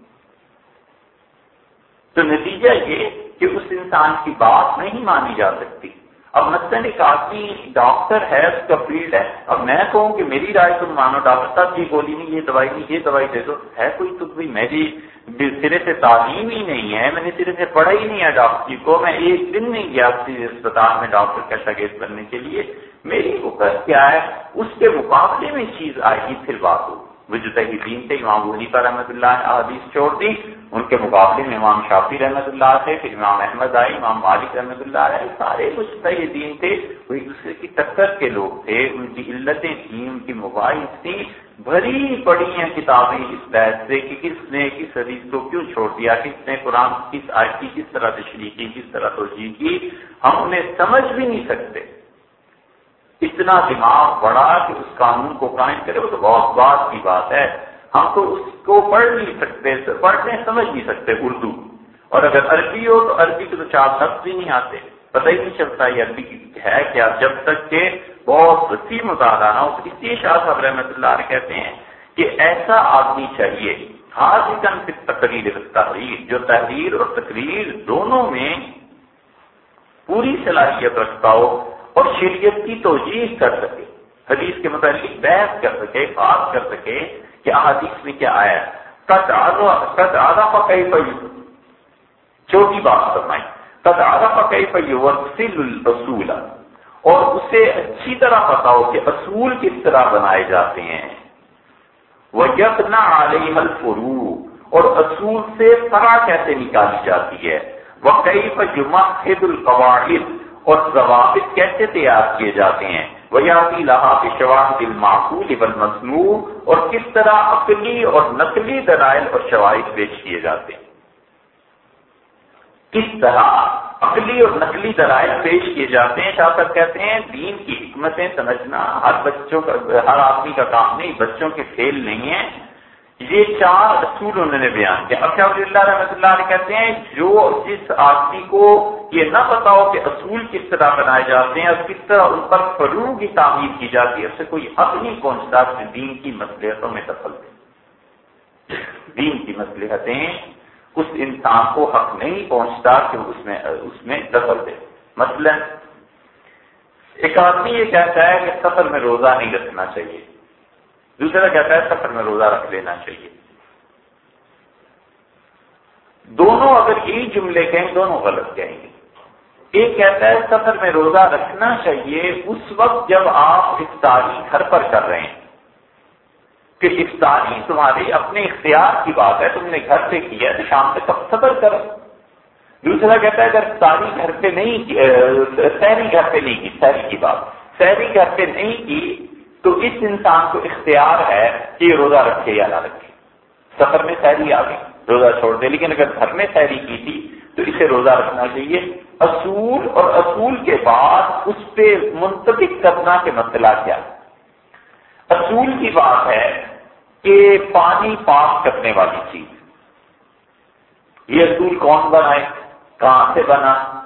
Speaker 1: تو نتیجہ یہ کہ اس انسان کی بات نہیں مانی جا سکتی۔ اب مثلاً ایک آدمی ڈاکٹر ہے، اس کا فیلڈ ہے۔ اب میں کہوں کہ میری رائے تم مانو، ڈاکٹر صاحب یہ گولی نہیں، یہ دوائی نہیں، یہ دوائی دے دو۔ ہے کوئی تو بھائی میری سرے سے تعلیم ہی نہیں ہے، میں نے سرے سے پڑھا ہی نہیں ہے ڈاکٹری جی کو۔ میں ایک دن نہیں گیا اسپتال میں ڈاکٹر کا شاگرد بننے کے لیے۔ میری اوپر کیا ہے؟ اس کے مقابلے میں چیز آئے گی پھر بات ہوگی مجتہدین تھے، امام حنیفہ رحمۃ اللہ حدیث چھوڑ دی، ان کے مقابلے میں امام شافی رحمۃ اللہ تھے، پھر امام احمد آئے، امام مالک رحمۃ اللہ علیہ سارے مجتہدین تھے، وہ ایک دوسرے کی ٹکر کے لوگ تھے، ان کی علتیں تھیں، ان کی مباحث تھی بھری پڑی ہیں کتابیں اس بحث سے کہ کس نے کس حدیث کو کیوں چھوڑ دیا، کس نے قرآن کس آج کی، کس طرح تشریح کی، کس طرح توجہ کی، ہم انہیں سمجھ بھی نہیں سکتے۔ اتنا دماغ بڑا کہ اس قانون کو قائم کرے، وہ تو بہت بات کی بات ہے۔ ہم تو اس کو پڑھ نہیں سکتے پڑھنے سمجھ نہیں سکتے اردو۔ اور اگر عربی ہو تو عربی کے تو چار لفظ بھی نہیں آتے۔ پتہ ہی نہیں چلتا یہ عربی کی ہے کیا، جب تک کہ بہت وسیع مطالعہ نہ ہو اس لیے شاہ صاحب رحمۃ اللہ علیہ کہتے ہیں کہ ایسا آدمی چاہیے حاضر تقریر تحریر جو تحریر اور تقریر دونوں میں پوری صلاحیت رکھتا ہو۔ اور شریعت کی توجہ کر سکے، حدیث کے متعلق بحث کر سکے، بات کر سکے کہ حدیث میں کیا آیا۔ چھوٹی بات فرمائی۔ تد آدھا پکئی اصول اور اسے اچھی طرح پتا ہو کہ اصول کس طرح بنائے جاتے ہیں۔ وہ یتنا علیہ الفرو اور اصول سے فرا کیسے نکالی جاتی ہے۔ وہ کئی پر جمع القواعد اور ضوابط کیسے تیار کیے جاتے ہیں؟ ویاتی لحاظ شواہد المعقول ابن مصنوع اور کس طرح عقلی اور نقلی دلائل اور شواہد پیش کیے جاتے ہیں؟ کس طرح عقلی اور نقلی دلائل پیش کیے جاتے ہیں؟ شاہ صاحب کہتے ہیں، دین کی حکمتیں سمجھنا ہر بچوں کا، ہر آدمی کا کام نہیں، بچوں کے فیل نہیں ہے یہ چار اصول انہوں نے بیان کیا اب شاہ اللہ رحمۃ اللہ علیہ کہتے ہیں، جو جس آدمی کو یہ نہ پتا ہو کہ اصول کس طرح بنائے جاتے ہیں اور کس طرح ان پر فروغ کی تعمیر کی جاتی ہے، اس سے کوئی حق نہیں پہنچتا کہ دین کی مسلحتوں میں دخل دے دین کی مسلحتیں اس انسان کو حق نہیں پہنچتا کہ اس میں اس میں دخل دے۔ مثلا، ایک آدمی یہ کہتا ہے کہ سفر میں روزہ نہیں رکھنا چاہیے۔ دوسرا کہتا ہے سفر میں روزہ رکھ لینا چاہیے۔ دونوں اگر یہی جملے کہیں، دونوں غلط کہیں۔ گے ایک کہتا ہے سفر میں روزہ رکھنا چاہیے، اس وقت جب آپ افطاری گھر پر کر رہے ہیں۔ کہ افطاری تمہاری اپنے اختیار کی بات ہے، تم نے گھر سے کیا تو شام سے کب سفر کرو۔ دوسرا کہتا ہے اگر افطاری گھر پہ نہیں سہری گھر پہ نہیں کی، سہری کی بات۔ سہری گھر پہ نہیں کی تو اس انسان کو اختیار ہے کہ یہ روزہ رکھے یا نہ رکھے۔ سفر میں سیری آ گئی، روزہ چھوڑ دے، لیکن اگر گھر میں سیری کی تھی تو اسے روزہ رکھنا چاہیے۔ اصول اور اصول کے بعد اس پہ منتخب کرنا کے مسئلہ کیا۔ اصول کی بات ہے کہ پانی پاک کرنے والی چیز۔ یہ اصول کون بنائے؟ کہاں سے بنا؟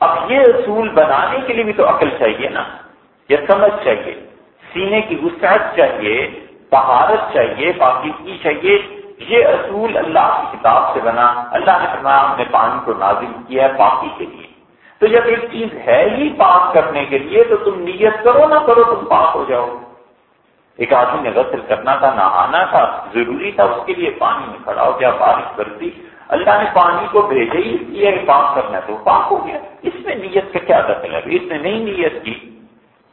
Speaker 1: اب یہ اصول بنانے کے لیے بھی تو عقل چاہیے نا۔ یہ سمجھ چاہیے، سینے کی وسعت چاہیے، بہارت چاہیے پاکیزگی چاہیے، یہ اصول اللہ کی کتاب سے بنا، اللہ نے فرمایا ہم نے پانی کو نازل کیا ہے پاکی کے لیے۔ تو جب ایک چیز ہے ہی پاک کرنے کے لیے، تو تم نیت کرو نہ کرو، تم پاک ہو جاؤ۔ ایک آدمی نے غسل کرنا تھا، نہانا تھا، ضروری تھا، اس کے لیے پانی میں کھڑا ہو گیا، بارش کرتی اللہ نے پانی کو بھیجے ہی اس لیے پاک کرنا تو پاک ہو گیا۔ اس میں نیت کا کیا دخل ہے؟ اس نے نہیں نیت کی۔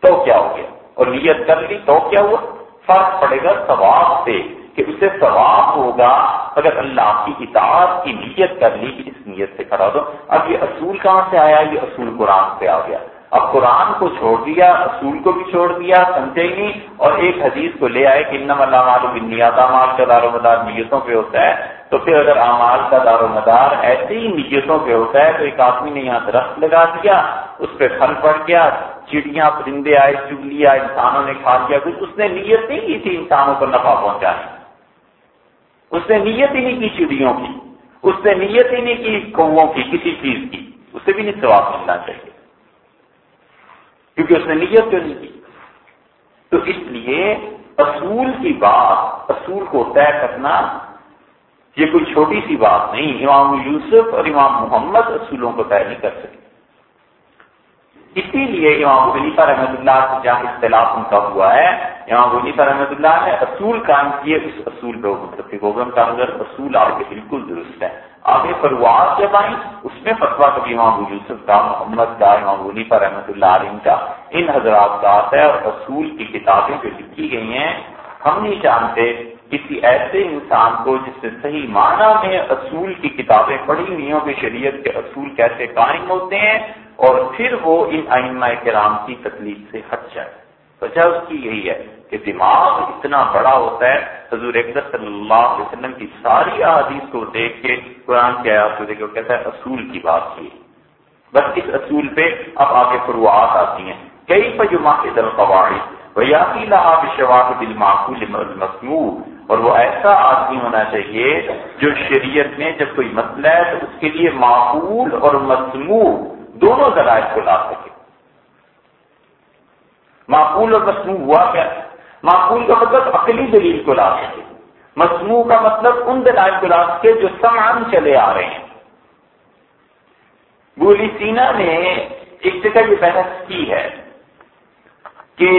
Speaker 1: تو کیا ہو گیا؟ اور نیت کر لی تو کیا ہوا؟ فرق پڑے گا ثواب سے کہ اسے ثواب ہوگا اگر اللہ کی اطاعت کی نیت کر لی کہ اس نیت سے کھڑا دو اب یہ اصول کہاں سے آیا؟ یہ اصول قرآن سے آ گیا۔ اب قرآن کو چھوڑ دیا، اصول کو بھی چھوڑ دیا، سمجھے ہی نہیں۔ اور ایک حدیث کو لے آئے کہ انم اللہ معلوم اعمال کا دار و مدار نیتوں پہ ہوتا ہے۔ تو پھر اگر اعمال کا دار و مدار ایسے ہی نیتوں پہ ہوتا ہے تو ایک آدمی نے یہاں درخت لگا دیا، اس پہ پھل پڑ گیا چڑیاں پرندے آئے، چگلی آئے، انسانوں نے کھا لیا، کچھ اس نے نیت نہیں کی تھی انسانوں کو نفع پہنچانے اس نے نیت ہی نہیں کی چڑیوں کی، اس نے نیت ہی نہیں کی کووں کی، کسی چیز کی۔ اسے بھی نہیں ثواب ملنا چاہیے۔ کیونکہ اس نے نیت کیوں نہیں کی۔ تو اس لیے اصول کی بات، اصول کو طے کرنا یہ کوئی چھوٹی سی بات نہیں۔ امام یوسف اور امام محمد اصولوں کو طے نہیں کر سکے اسی لیے امام حنیفہ رحمۃ اللہ سے جہاں اختلاف ان کا ہوا ہے، امام حنیفہ رحمۃ اللہ نے اصول کام کیے، اس اصول پہ متفق ہوگا کا اگر اصول آپ کے بالکل درست ہے آگے پروار جب آئی اس میں فتوا کبھی امام یوسف کا، محمد کا، امام حنیفہ رحمۃ اللہ علیہ کا ان حضرات کا آتا ہے اور اصول کی کتابیں جو لکھی گئی ہیں، ہم نہیں جانتے کسی ایسے انسان کو جس سے صحیح معنی میں اصول کی کتابیں پڑھی ہوئی ہوں کہ شریعت کے اصول کیسے قائم ہوتے ہیں اور پھر وہ ان آئمہ کرام کی تکلیف سے ہٹ جائے۔ وجہ اس کی یہی ہے کہ دماغ اتنا بڑا ہوتا ہے، حضور صلی اللہ علیہ وسلم کی ساری احادیث کو دیکھ کے، قرآن کے آیات کو دیکھ کے کہتا ہے، اصول کی بات کی۔ بس اس اصول پہ اب آگے فروعات آتی ہیں۔ کئی پجما کے دل قواعد ویاتی لہٰ شواق دل معقول مصنوع اور وہ ایسا آدمی ہونا چاہیے جو شریعت میں جب کوئی مسئلہ ہے تو اس کے لیے معقول اور مصنوع دونوں ذرائع کو لا سکے معقول اور مصنوع ہوا کیا؟ معقول کا مطلب عقلی دلیل کو لا سکے مصنوع کا مطلب ان دلائل کو لا سکے جو سمان چلے آ رہے ہیں۔ گولی سینا نے ایک جگہ یہ بحث کی ہے کہ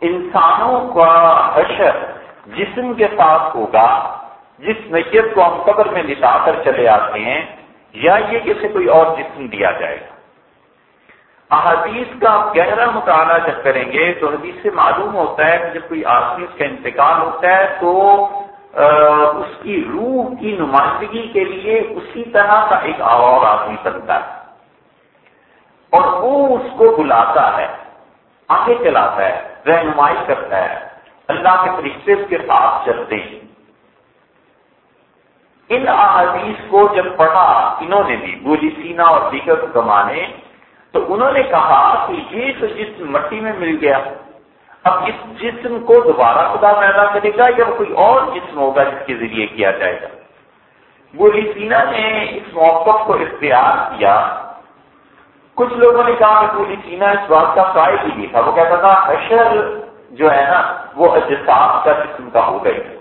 Speaker 1: انسانوں کا حشر جسم کے ساتھ ہوگا، جس نیت کو ہم قبر میں لٹا کر چلے آتے ہیں۔ یا یہ کہ اسے کوئی اور جسم دیا جائے گا۔ احادیث کا آپ گہرا مطالعہ جب کریں گے تو حدیث سے معلوم ہوتا ہے کہ جب کوئی آدمی اس کا انتقال ہوتا ہے تو اس کی روح کی نمائندگی کے لیے اسی طرح کا ایک اور آدمی بنتا ہے۔ اور وہ اس کو بلاتا ہے، آگے چلاتا ہے، رہنمائی کرتا ہے، اللہ کے فرشتے اس کے ساتھ چلتے ہیں۔ ان احادیث کو جب پڑھا، انہوں نے بھی، بولی سینا اور دیگر کمانے تو انہوں نے کہا کہ یہ تو جسم مٹی میں مل گیا۔ اب اس جسم کو دوبارہ خدا پیدا کرے گا یا کوئی اور جسم ہوگا جس کے ذریعے کیا جائے گا؟ بولی سینا نے اس موقف کو اختیار کیا۔ کچھ لوگوں نے کہا کہ بولی سینا اس بات کا قائد ہی تھا۔ وہ کہتا تھا، حشر جو ہے نا، وہ اجسام کا جسم کا ہو گئی۔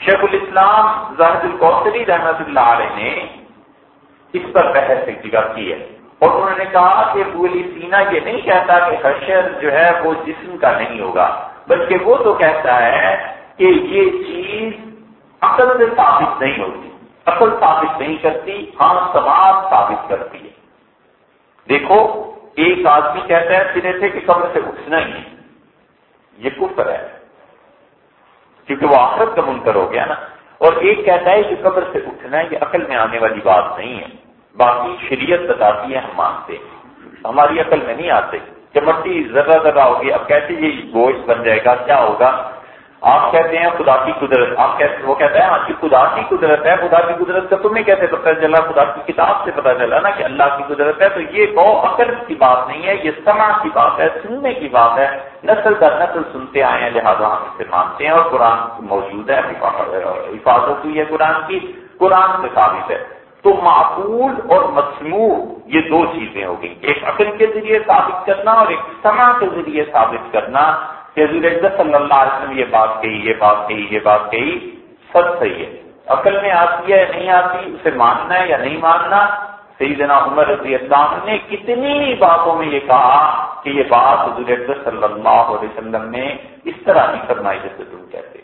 Speaker 1: شیخ الاسلام زاہد القوثری رحمت اللہ علیہ نے اس پر بحث ایک جگہ کی ہے اور انہوں نے کہا کہ بولی سینا یہ نہیں کہتا کہ حشر جو ہے وہ جسم کا نہیں ہوگا، بلکہ وہ تو کہتا ہے کہ یہ چیز عقل سے ثابت نہیں ہوتی۔ عقل ثابت نہیں کرتی ہاں سماج ثابت کرتی ہے۔ دیکھو، ایک آدمی کہتا ہے سرے سے کہ قبر سے اٹھنا ہی یہ کفر ہے۔ کیونکہ وہ آخرت کا منکر ہو گیا نا۔ اور ایک کہتا ہے کہ قبر سے اٹھنا ہے یہ عقل میں آنے والی بات نہیں ہے۔ باقی شریعت بتاتی ہے ہم مانتے ہماری عقل میں نہیں آتے۔ کہ مٹی ذرا ذرا ہوگی، اب کیسے یہ گوشت بن جائے گا؟ کیا ہوگا؟ آپ کہتے ہیں خدا کی قدرت، آپ کہتے وہ کہتا ہے آپ کی خدا کی قدرت ہے، خدا کی قدرت کا تمہیں کیسے پتہ چلا؟ خدا کی کتاب سے پتہ چلا نا کہ اللہ کی قدرت ہے، تو یہ بہو عقل کی بات نہیں ہے، یہ سما کی بات ہے، سننے کی بات ہے۔ نسل در نسل سنتے آئے ہیں، لہٰذا ہم اسے مانتے ہیں اور قرآن موجود ہے، حفاظت ہوئی ہے قرآن کی، قرآن سے ثابت ہے۔ تو معقول اور مصنوع یہ دو چیزیں ہو گئی ایک عقل کے ذریعے ثابت کرنا اور ایک سما کے ذریعے ثابت کرنا۔ کہ حضور صلی اللہ علیہ وسلم یہ بات کہی، یہ بات کہی، یہ بات کہی، سب صحیح ہے۔ عقل میں آتی ہے نہیں آتی، اسے ماننا ہے یا نہیں ماننا، سیدنا عمر رضی اللہ عنہ نے کتنی باتوں میں یہ کہا کہ یہ بات حضور صلی اللہ علیہ وسلم نے اس طرح نہیں فرمائی جیسے تم کہتے۔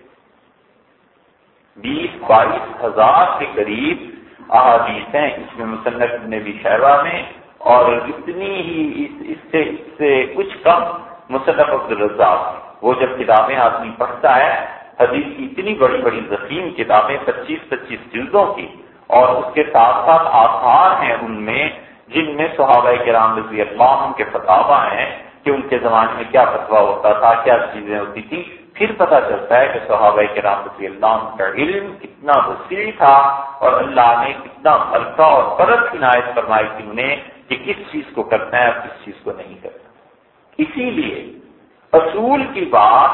Speaker 1: بیس بائیس ہزار کے قریب احادیث ہیں اس میں مصنف نے بھی شہرا میں، اور اتنی ہی اس سے اس سے کچھ کم مصنف عبد الرزاق وہ جب کتابیں آدمی پڑھتا ہے، حدیث کی اتنی بڑی بڑی ذخیم کتابیں، پچیس پچیس جلدوں کی، اور اس کے ساتھ ساتھ آثار ہیں ان میں، جن میں صحابہ کرام رضی اللہ عنہ کے فتوا ہیں کہ ان کے زمانے میں کیا فتوا ہوتا تھا، کیا چیزیں ہوتی تھی پھر پتہ چلتا ہے کہ صحابہ کرام رضی اللہ عنہ کا علم کتنا وسیع تھا، اور اللہ نے کتنا ہلکا اور فرق عنایت فرمائی تھی انہیں کہ کس چیز کو کرنا ہے اور کس چیز کو نہیں کرنا۔ اسی لیے اصول کی بات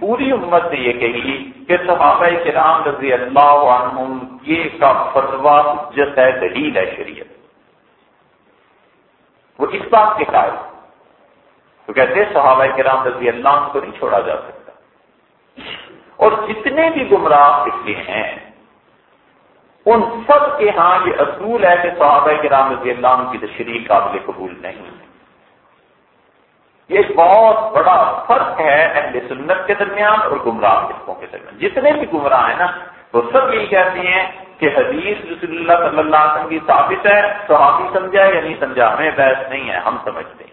Speaker 1: پوری امت نے یہ کہی کہ صحابہ کرام رضی اللہ عنہم یہ کا فتوا حجت ہے، دلیل ہے شریعت۔ وہ اس بات کے قائل تو کہتے ہیں صحابہ کرام رضی اللہ عنہ کو نہیں چھوڑا جا سکتا۔ اور جتنے بھی گمراہ پچھلے ہیں، ان سب کے ہاں یہ اصول ہے کہ صحابہ کرام رضی اللہ عنہ کی تشریح قابل قبول نہیں۔ ایک بہت بڑا فرق ہے اہل سنت کے درمیان اور گمراہ فرقوں کے درمیان۔ جتنے بھی گمراہ ہیں نا، وہ سب یہی کہتے ہیں کہ حدیث رسول اللہ صلی اللہ علیہ وسلم کی ثابت ہے، صحابی سمجھا یا نہیں سمجھا؟ ہمیں بحث نہیں ہے، ہم سمجھتے ہیں۔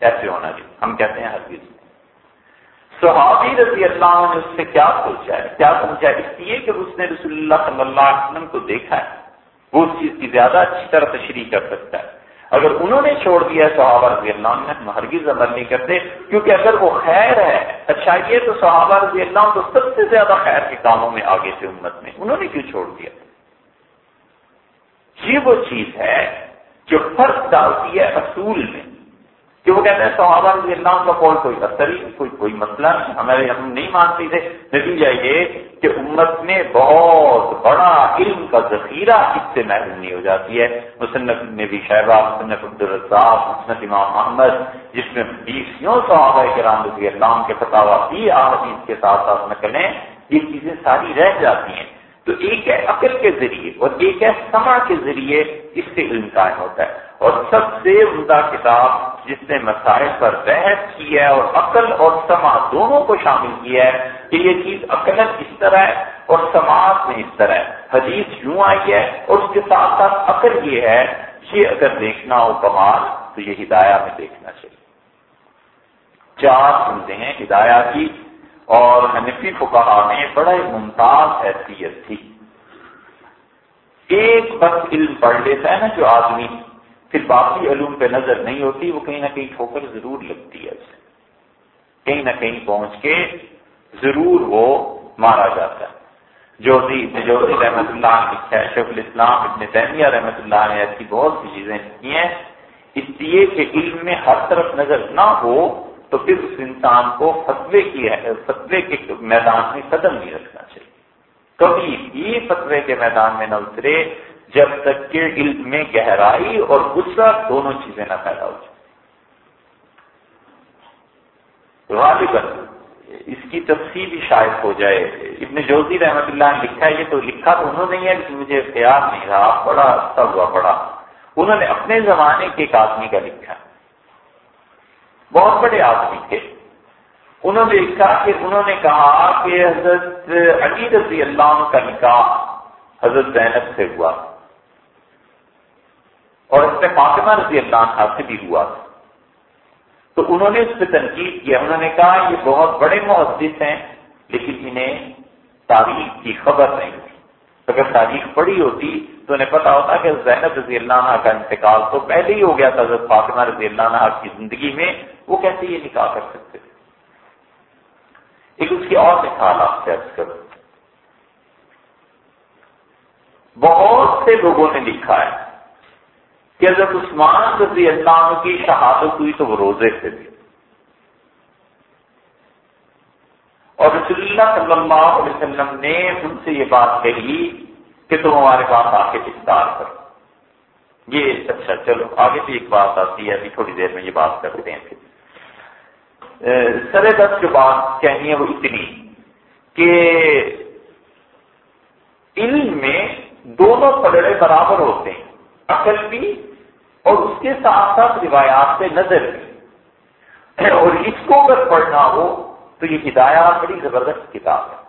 Speaker 1: ایسے ہونا چاہیے ہم کہتے ہیں حدیث۔ صحابی رضی اللہ عنہ نے اس سے کیا سوچا ہے؟ کیا سمجھا اس لیے کہ اس نے رسول اللہ صلی اللہ علیہ وسلم کو دیکھا ہے۔ وہ اس چیز کی زیادہ اچھی طرح تشریح کر سکتا ہے۔ اگر انہوں نے چھوڑ دیا صحابہ رضی اللہ عنہ ہم ہرگز عمل نہیں کرتے، کیونکہ اگر وہ خیر ہے اچھا یہ تو صحابہ رضی اللہ عنہ تو سب سے زیادہ خیر کے کاموں میں آگے تھے امت میں، انہوں نے کیوں چھوڑ دیا؟ یہ وہ چیز ہے جو فرق ڈالتی ہے اصول میں۔ کہ وہ کہتے ہیں؟ صحابہ رضی اللہ کا قول کوئی اثر ہی کوئی کوئی مسئلہ نہیں۔ ہمارے ہم نہیں مانتے تھے۔ نتیجہ یہ کہ امت میں بہت بڑا علم کا ذخیرہ اس سے محروم نہیں ہو جاتی ہے۔ مصنف نے بھی شہبہ مصنف عبدالرزاق مصنف امام محمد جس میں بیسوں صحابہ کرام رضی اللہ کے فتح بھی آحادیث کے ساتھ ساتھ نقلیں یہ چیزیں ساری رہ جاتی ہیں۔ تو ایک ہے عقل کے ذریعے اور ایک ہے سما کے ذریعے اس سے علم قائم ہوتا ہے۔ اور سب سے عمدہ کتاب جس نے مسائل پر بحث کی ہے اور عقل اور سما دونوں کو شامل کیا ہے کہ یہ چیز عقل اس طرح ہے اور سماج میں اس طرح ہے۔ حدیث یوں آئی ہے اور اس کے ساتھ ساتھ عقل یہ ہے کہ اگر دیکھنا ہو کمال تو یہ ہدایہ میں دیکھنا چاہیے۔ چار سنتے ہیں ہدایہ کی اور حنفی فکا میں بڑا ممتاز حیثیت تھی۔ ایک بس علم پڑھ لیتا ہے نا جو آدمی پھر باقی علوم پہ نظر نہیں ہوتی، وہ کہیں نہ کہیں ٹھوکر ضرور لگتی ہے اسے کہیں نہ کہیں پہنچ کے ضرور وہ مارا جاتا ہے۔ جوزی جوزی رحمت اللہ نے لکھا ہے شیخ الاسلام ابن تیمیہ رحمت اللہ نے ایسی بہت سی چیزیں لکھی ہیں۔ اس لیے کہ علم میں ہر طرف نظر نہ ہو، تو پھر اس انسان کو فتوے کی فتوے کے میدان میں قدم نہیں رکھنا چاہیے۔ کبھی بھی فتوے کے میدان میں نہ اترے جب تک کہ علم میں گہرائی اور غصہ دونوں چیزیں نہ پیدا ہو جائیں۔ غالباً اس کی تفصیل ہی شاید ہو جائے۔ ابن جوزی رحمت اللہ نے لکھا ہے، یہ تو لکھا تو انہوں نے ہے کہ مجھے خیال نہیں رہا۔ پڑھا، سب ہوا پڑھا۔ انہوں نے اپنے زمانے کے ایک آدمی کا لکھا۔ بہت بڑے آدمی تھے۔ انہوں نے لکھا کہ انہوں نے کہا کہ حضرت علی رضی اللہ عنہ کا نکاح حضرت زینب سے ہوا۔ اور اس میں فاطمہ رضی اللہ عنہ سے بھی ہوا تھا۔ تو انہوں نے اس پہ تنقید کیا۔ انہوں نے کہا، یہ بہت بڑے محدث ہیں، لیکن انہیں تاریخ کی خبر نہیں تھی اگر تاریخ پڑی ہوتی تو انہیں پتا ہوتا کہ زینب رضی اللہ عنہ کا انتقال تو پہلے ہی ہو گیا تھا۔ حضرت فاطمہ رضی اللہ عنہ کی زندگی میں وہ کیسے یہ نکاح کر سکتے تھے؟ ایک اس کی اور مثال آپ سے عرض کروں۔ بہت سے لوگوں نے لکھا ہے کہ حضرت عثمان رضی اللہ عنہ کی شہادت ہوئی تو وہ روزے سے بھی اور رسول اللہ صلی اللہ علیہ وسلم نے ان سے یہ بات کہی کہ تم ہمارے پاس آ کے افطار کرو۔ یہ اچھا چلو، آگے بھی ایک بات آتی ہے، ابھی تھوڑی دیر میں یہ بات کرتے ہیں۔ سر دس جو بات کہنی ہے وہ اتنی کہ علم میں دونوں پلڑے برابر ہوتے ہیں۔ عقل بھی اور اس کے ساتھ ساتھ روایات سے نظر بھی۔ اور اس کو اگر پڑھنا ہو تو یہ ہدایات بڑی زبردست کتاب ہے۔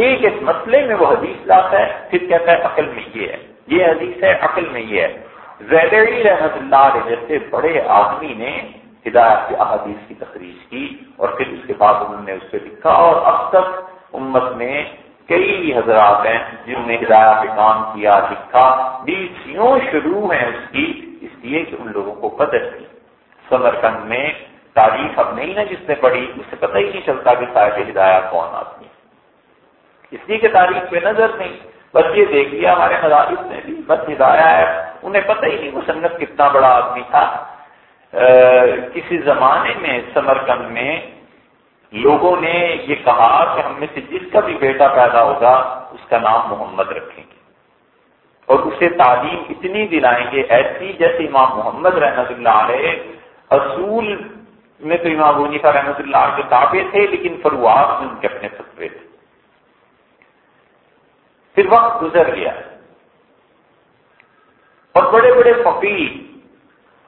Speaker 1: ایک ایک مسئلے میں وہ حدیث لاتا ہے، پھر کہتا ہے عقل میں یہ ہے۔ یہ حدیث ہے، عقل میں یہ ہے۔ زیدری رحمت اللہ علیہ جیسے بڑے آدمی نے ہدایت کے احادیث کی تخریج کی اور پھر اس کے بعد انہوں نے اس پہ لکھا اور اب تک امت میں کئی حضرات ہیں جنہوں نے ہدایات پہ کام کیا، لکھا بیس یوں شروع ہیں اس کی، اس لیے کہ ان لوگوں کو قدر تھی سمرکند میں تاریخ اب نہیں نا جس نے پڑھی اس سے پتہ ہی نہیں چلتا کہ صاحب ہدایات کون آدمی اس لیے کہ تاریخ پہ نظر نہیں، بس یہ دیکھ لیا ہمارے مدارس نے بھی، بس ہدایا ہے۔ انہیں پتہ ہی نہیں مصنف کتنا بڑا آدمی تھا۔ کسی زمانے میں سمرکند میں لوگوں نے یہ کہا کہ ہم میں سے جس کا بھی بیٹا پیدا ہوگا، اس کا نام محمد رکھیں گے۔ اور اسے تعلیم اتنی دلائیں گے، ایسی جیسے امام محمد رحمت اللہ علیہ، اصول میں تو امام کا رحمت اللہ کے تابع تھے، لیکن فروغات میں ان کے اپنے فتوے تھے۔ پھر وقت گزر گیا۔ اور بڑے بڑے فقیر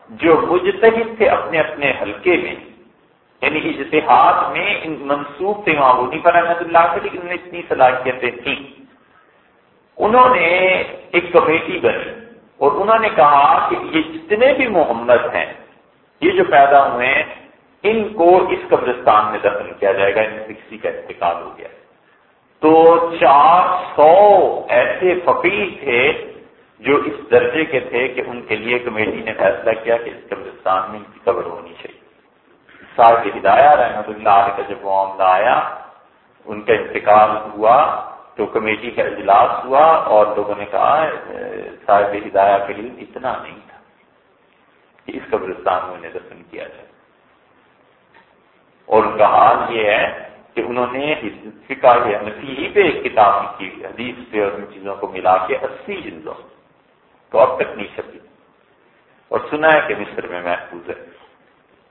Speaker 1: جو مجتہد تھے اپنے اپنے حلقے میں یعنی اجتہاد میں منسوخ تھے معمونی پر رحمت اللہ سے لیکن انہیں اتنی صلاحیتیں تھیں۔ انہوں نے ایک کمیٹی بنی اور انہوں نے کہا کہ یہ جتنے بھی محمد ہیں، یہ جو پیدا ہوئے ہیں، ان کو اس قبرستان میں دفن کیا جائے گا، ان سے کسی کا انتقال ہو گیا۔ تو چار سو ایسے فقیر تھے جو اس درجے کے تھے کہ ان کے لیے کمیٹی نے فیصلہ کیا کہ اس قبرستان میں ان کی قبر ہونی چاہیے۔ صاحب ہدایہ رحمت اللہ علیہ کا جب معاملہ آیا، ان کا انتقال ہوا، تو کمیٹی کا اجلاس ہوا اور لوگوں نے کہا، صاحب ہدایہ کے لیے اتنا نہیں تھا کہ اس قبرستان میں انہیں دفن کیا جائے۔ اور ان کا حال یہ ہے کہ انہوں نے فکا نفی پہ ایک کتاب کی حدیث پہ اور ان چیزوں کو ملا کے اسی جلدوں تو اب تک نہیں چھپی۔ اور سنا ہے کہ مصر میں محفوظ ہے۔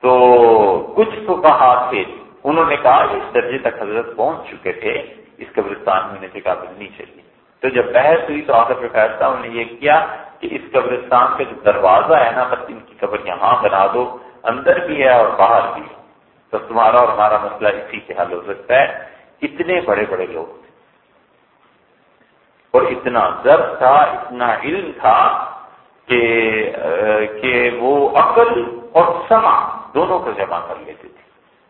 Speaker 1: تو کچھ تو کہا تھے، انہوں نے کہا اس درجے تک حضرت پہنچ چکے تھے، اس قبرستان میں جگہ بننی چاہیے تو جب بحث ہوئی تو آخر پہ فیصلہ انہوں نے یہ کیا کہ اس قبرستان کا جو دروازہ ہے نا، بس ان کی قبر یہاں بنا دو، اندر بھی ہے اور باہر بھی ہے۔ تو تمہارا اور ہمارا مسئلہ اسی سے حل ہو سکتا ہے۔ اتنے بڑے بڑے لوگ تھے۔ اور اتنا ضرب تھا، اتنا علم تھا کہ کہ وہ عقل اور سما دونوں کو جمع کر لیتے تھے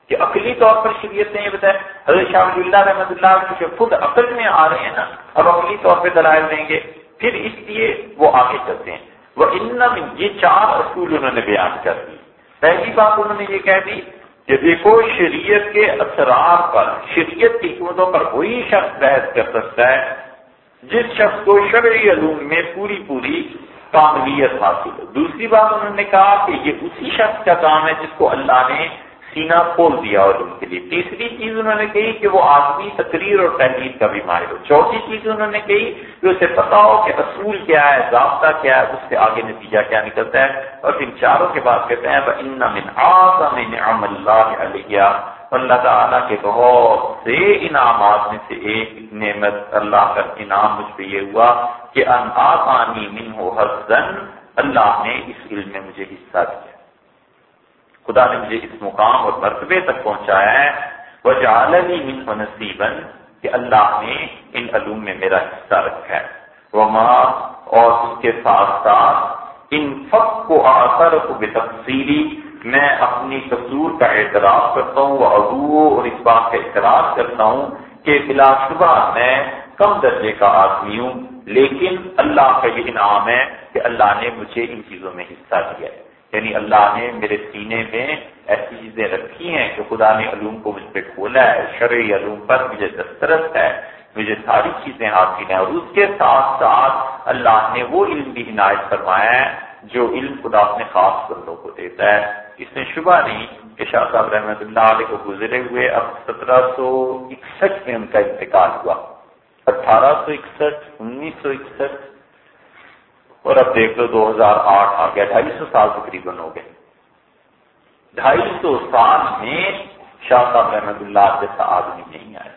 Speaker 1: کہ عقلی طور پر شریعت نے یہ بتایا حضرت شاہ اللہ رحمۃ اللہ خود عقل میں آ رہے ہیں نا، اب عقلی طور پہ دلائل دیں گے۔ پھر اس لیے وہ آگے چلتے ہیں۔ وہ ان یہ چار اصول انہوں نے بیان کر دی۔ پہلی بات انہوں نے یہ کہہ دی کہ دیکھو، شریعت کے اثرات پر، شریعت کی حکمتوں پر وہی شخص بحث کر سکتا ہے۔ جس شخص کو شرعی علوم میں پوری پوری کاملیت حاصل ہو دوسری بات انہوں نے کہا کہ یہ اسی شخص کا کام ہے جس کو اللہ نے سینہ کھول دیا اور ان کے لیے۔ تیسری چیز انہوں نے کہی کہ وہ آدمی تقریر اور تحریر کا بھی ماہر ہو چوتھی چیز انہوں نے کہی کہ اسے پتا ہو کہ اصول کیا ہے، ضابطہ کیا ہے، اس سے آگے نتیجہ کیا نکلتا ہے۔ اور ان چاروں کے بعد کہتے ہیں اللہ تعالیٰ کے بہت سے انعامات میں سے ایک نعمت اللہ کا انعام مجھ پہ یہ ہوا کہ ان آسانی من ہو حسن اللہ نے اس علم میں مجھے حصہ دیا۔ خدا نے مجھے اس مقام اور مرتبے تک پہنچایا ہے۔ وہ جالنی من نصیبن کہ اللہ نے ان علوم میں میرا حصہ رکھا ہے۔ وہ ماں اور اس کے ساتھ ساتھ ان فق کو آثر کو بے تفصیلی میں اپنی قصور کا اعتراف کرتا ہوں وہ ادو اور اس بات کا اعتراف کرتا ہوں کہ بلا شبہ میں کم درجے کا آدمی ہوں، لیکن اللہ کا یہ انعام ہے کہ اللہ نے مجھے ان چیزوں میں حصہ دیا ہے۔ یعنی اللہ نے میرے سینے میں ایسی چیزیں رکھی ہیں کہ خدا نے علوم کو مجھ پہ کھولا ہے، شرعی علوم پر مجھے دسترس ہے، مجھے ساری چیزیں حاصل ہیں۔ اور اس کے ساتھ ساتھ اللہ نے وہ علم بھی عنایت فرمایا ہے جو علم خدا اپنے خاص بندوں کو دیتا ہے۔ اس میں شبہ نہیں کہ شاہ صاحب رحمۃ اللہ علیہ کو گزرے ہوئے اب سترہ سو اکسٹھ میں ان کا انتقال ہوا۔ اٹھارہ سو اکسٹھ، انیس سو اکسٹھ اور اب دیکھ لو دو ہزار آٹھ آ گیا، ڈھائی سو سال تقریباً ہو گئے۔ ڈھائی سو سال میں شاہ صاحب رحمت اللہ جیسا آدمی نہیں آیا۔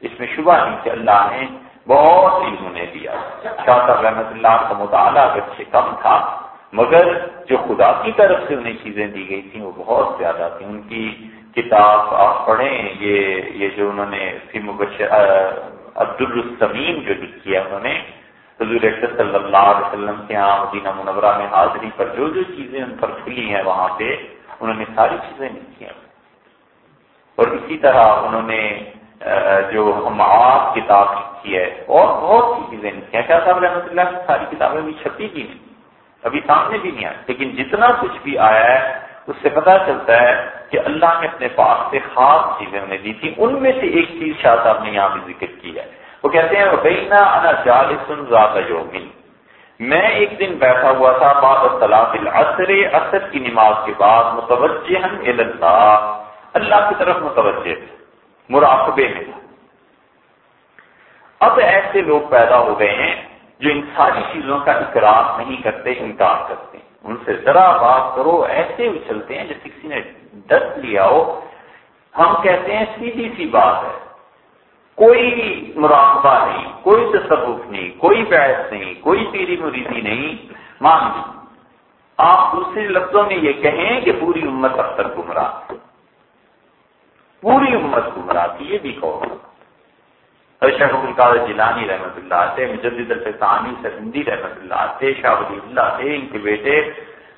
Speaker 1: اس میں شبہ نہیں کہ اللہ نے بہت ہی انہیں دیا۔ شاہ صاحب رحمت اللہ کا مطالعہ اگرچہ کم تھا مگر جو خدا کی طرف سے انہیں چیزیں دی گئی تھیں، وہ بہت زیادہ تھیں۔ ان کی کتاب آپ پڑھیں، یہ یہ جو انہوں نے عبد الرسمین جو لکھی ہے انہوں نے، حضور صلی اللہ علیہ وسلم کے یہاں مدینہ منورہ میں حاضری پر جو جو چیزیں ان پر کھلی ہیں وہاں پہ، انہوں نے ساری چیزیں لکھی ہیں۔ اور اسی طرح انہوں نے جو معاف کتاب لکھی ہے، اور بہت سی چیزیں لکھی ہیں۔ کیا صاحب رحمۃ اللہ کی ساری کتابیں بھی چھپی کی نہیں ابھی سامنے بھی نہیں آئی لیکن جتنا کچھ بھی آیا ہے، اس سے پتا چلتا ہے کہ اللہ نے اپنے پاس سے خاص چیزیں انہیں دی تھی۔ ان میں سے ایک چیز شاہ صاحب نے یہاں بھی ذکر کی ہے۔ وہ کہتے ہیں بینا انا جالسن ذات یومن میں ایک دن بیٹھا ہوا تھا بعد الصلاۃ العصر، عصر کی نماز کے بعد متوجہ اللہ۔ اللہ کی طرف متوجہ۔ مراقبے میں۔ اب ایسے لوگ پیدا ہو گئے ہیں جو ان ساری چیزوں کا اقرار نہیں کرتے، انکار کرتے ہیں۔ ان سے ذرا بات کرو، ایسے اچھلتے ہیں جیسے کسی نے دست لیا ہو۔ ہم کہتے ہیں سیدھی سی بات ہے۔ کوئی مراقبہ نہیں، کوئی تصوف نہیں، کوئی بحث نہیں، کوئی پیری مریدی نہیں۔ مان آپ دوسرے لفظوں میں یہ کہیں کہ پوری امت اب تک گمراہ۔ پوری امت گمراہ تھی یہ بھی کہو۔ شیخ القاد جیلانی رحمۃ اللہ تھے مجدد الفسانی سرندی رحمۃ اللہ تھے شاہ ولی اللہ تھے ان کے بیٹے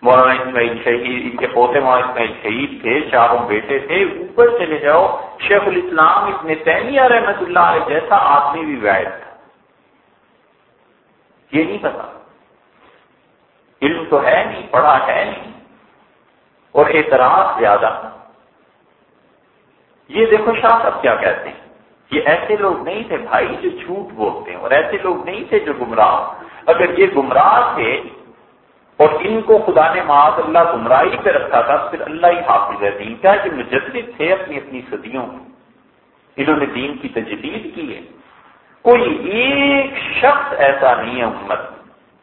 Speaker 1: مولانا اسماعیل شہید، ان کے پوتے مولانا اسماعیل شہید تھے، چاروں بیٹے تھے، اوپر چلے جاؤ، شیخ الاسلام اتنے تیمیہ رحمۃ اللہ علیہ جیسا آدمی بھی وائد تھا۔ یہ نہیں پتا۔ علم تو ہے نہیں، پڑھا ہے نہیں، اور اعتراض زیادہ۔ یہ دیکھو شاہ صاحب کیا کہتے ہیں۔ یہ ایسے لوگ نہیں تھے بھائی جو جھوٹ بولتے ہیں اور ایسے لوگ نہیں تھے جو گمراہ اگر یہ گمراہ تھے اور ان کو خدا نے معاذ اللہ گمراہی پہ رکھا تھا، پھر اللہ ہی حافظ ہے۔ دین کیا کہ مجدد تھے اپنی اپنی صدیوں انہوں نے دین کی تجدید کی ہے۔ کوئی ایک شخص ایسا نہیں ہے امت۔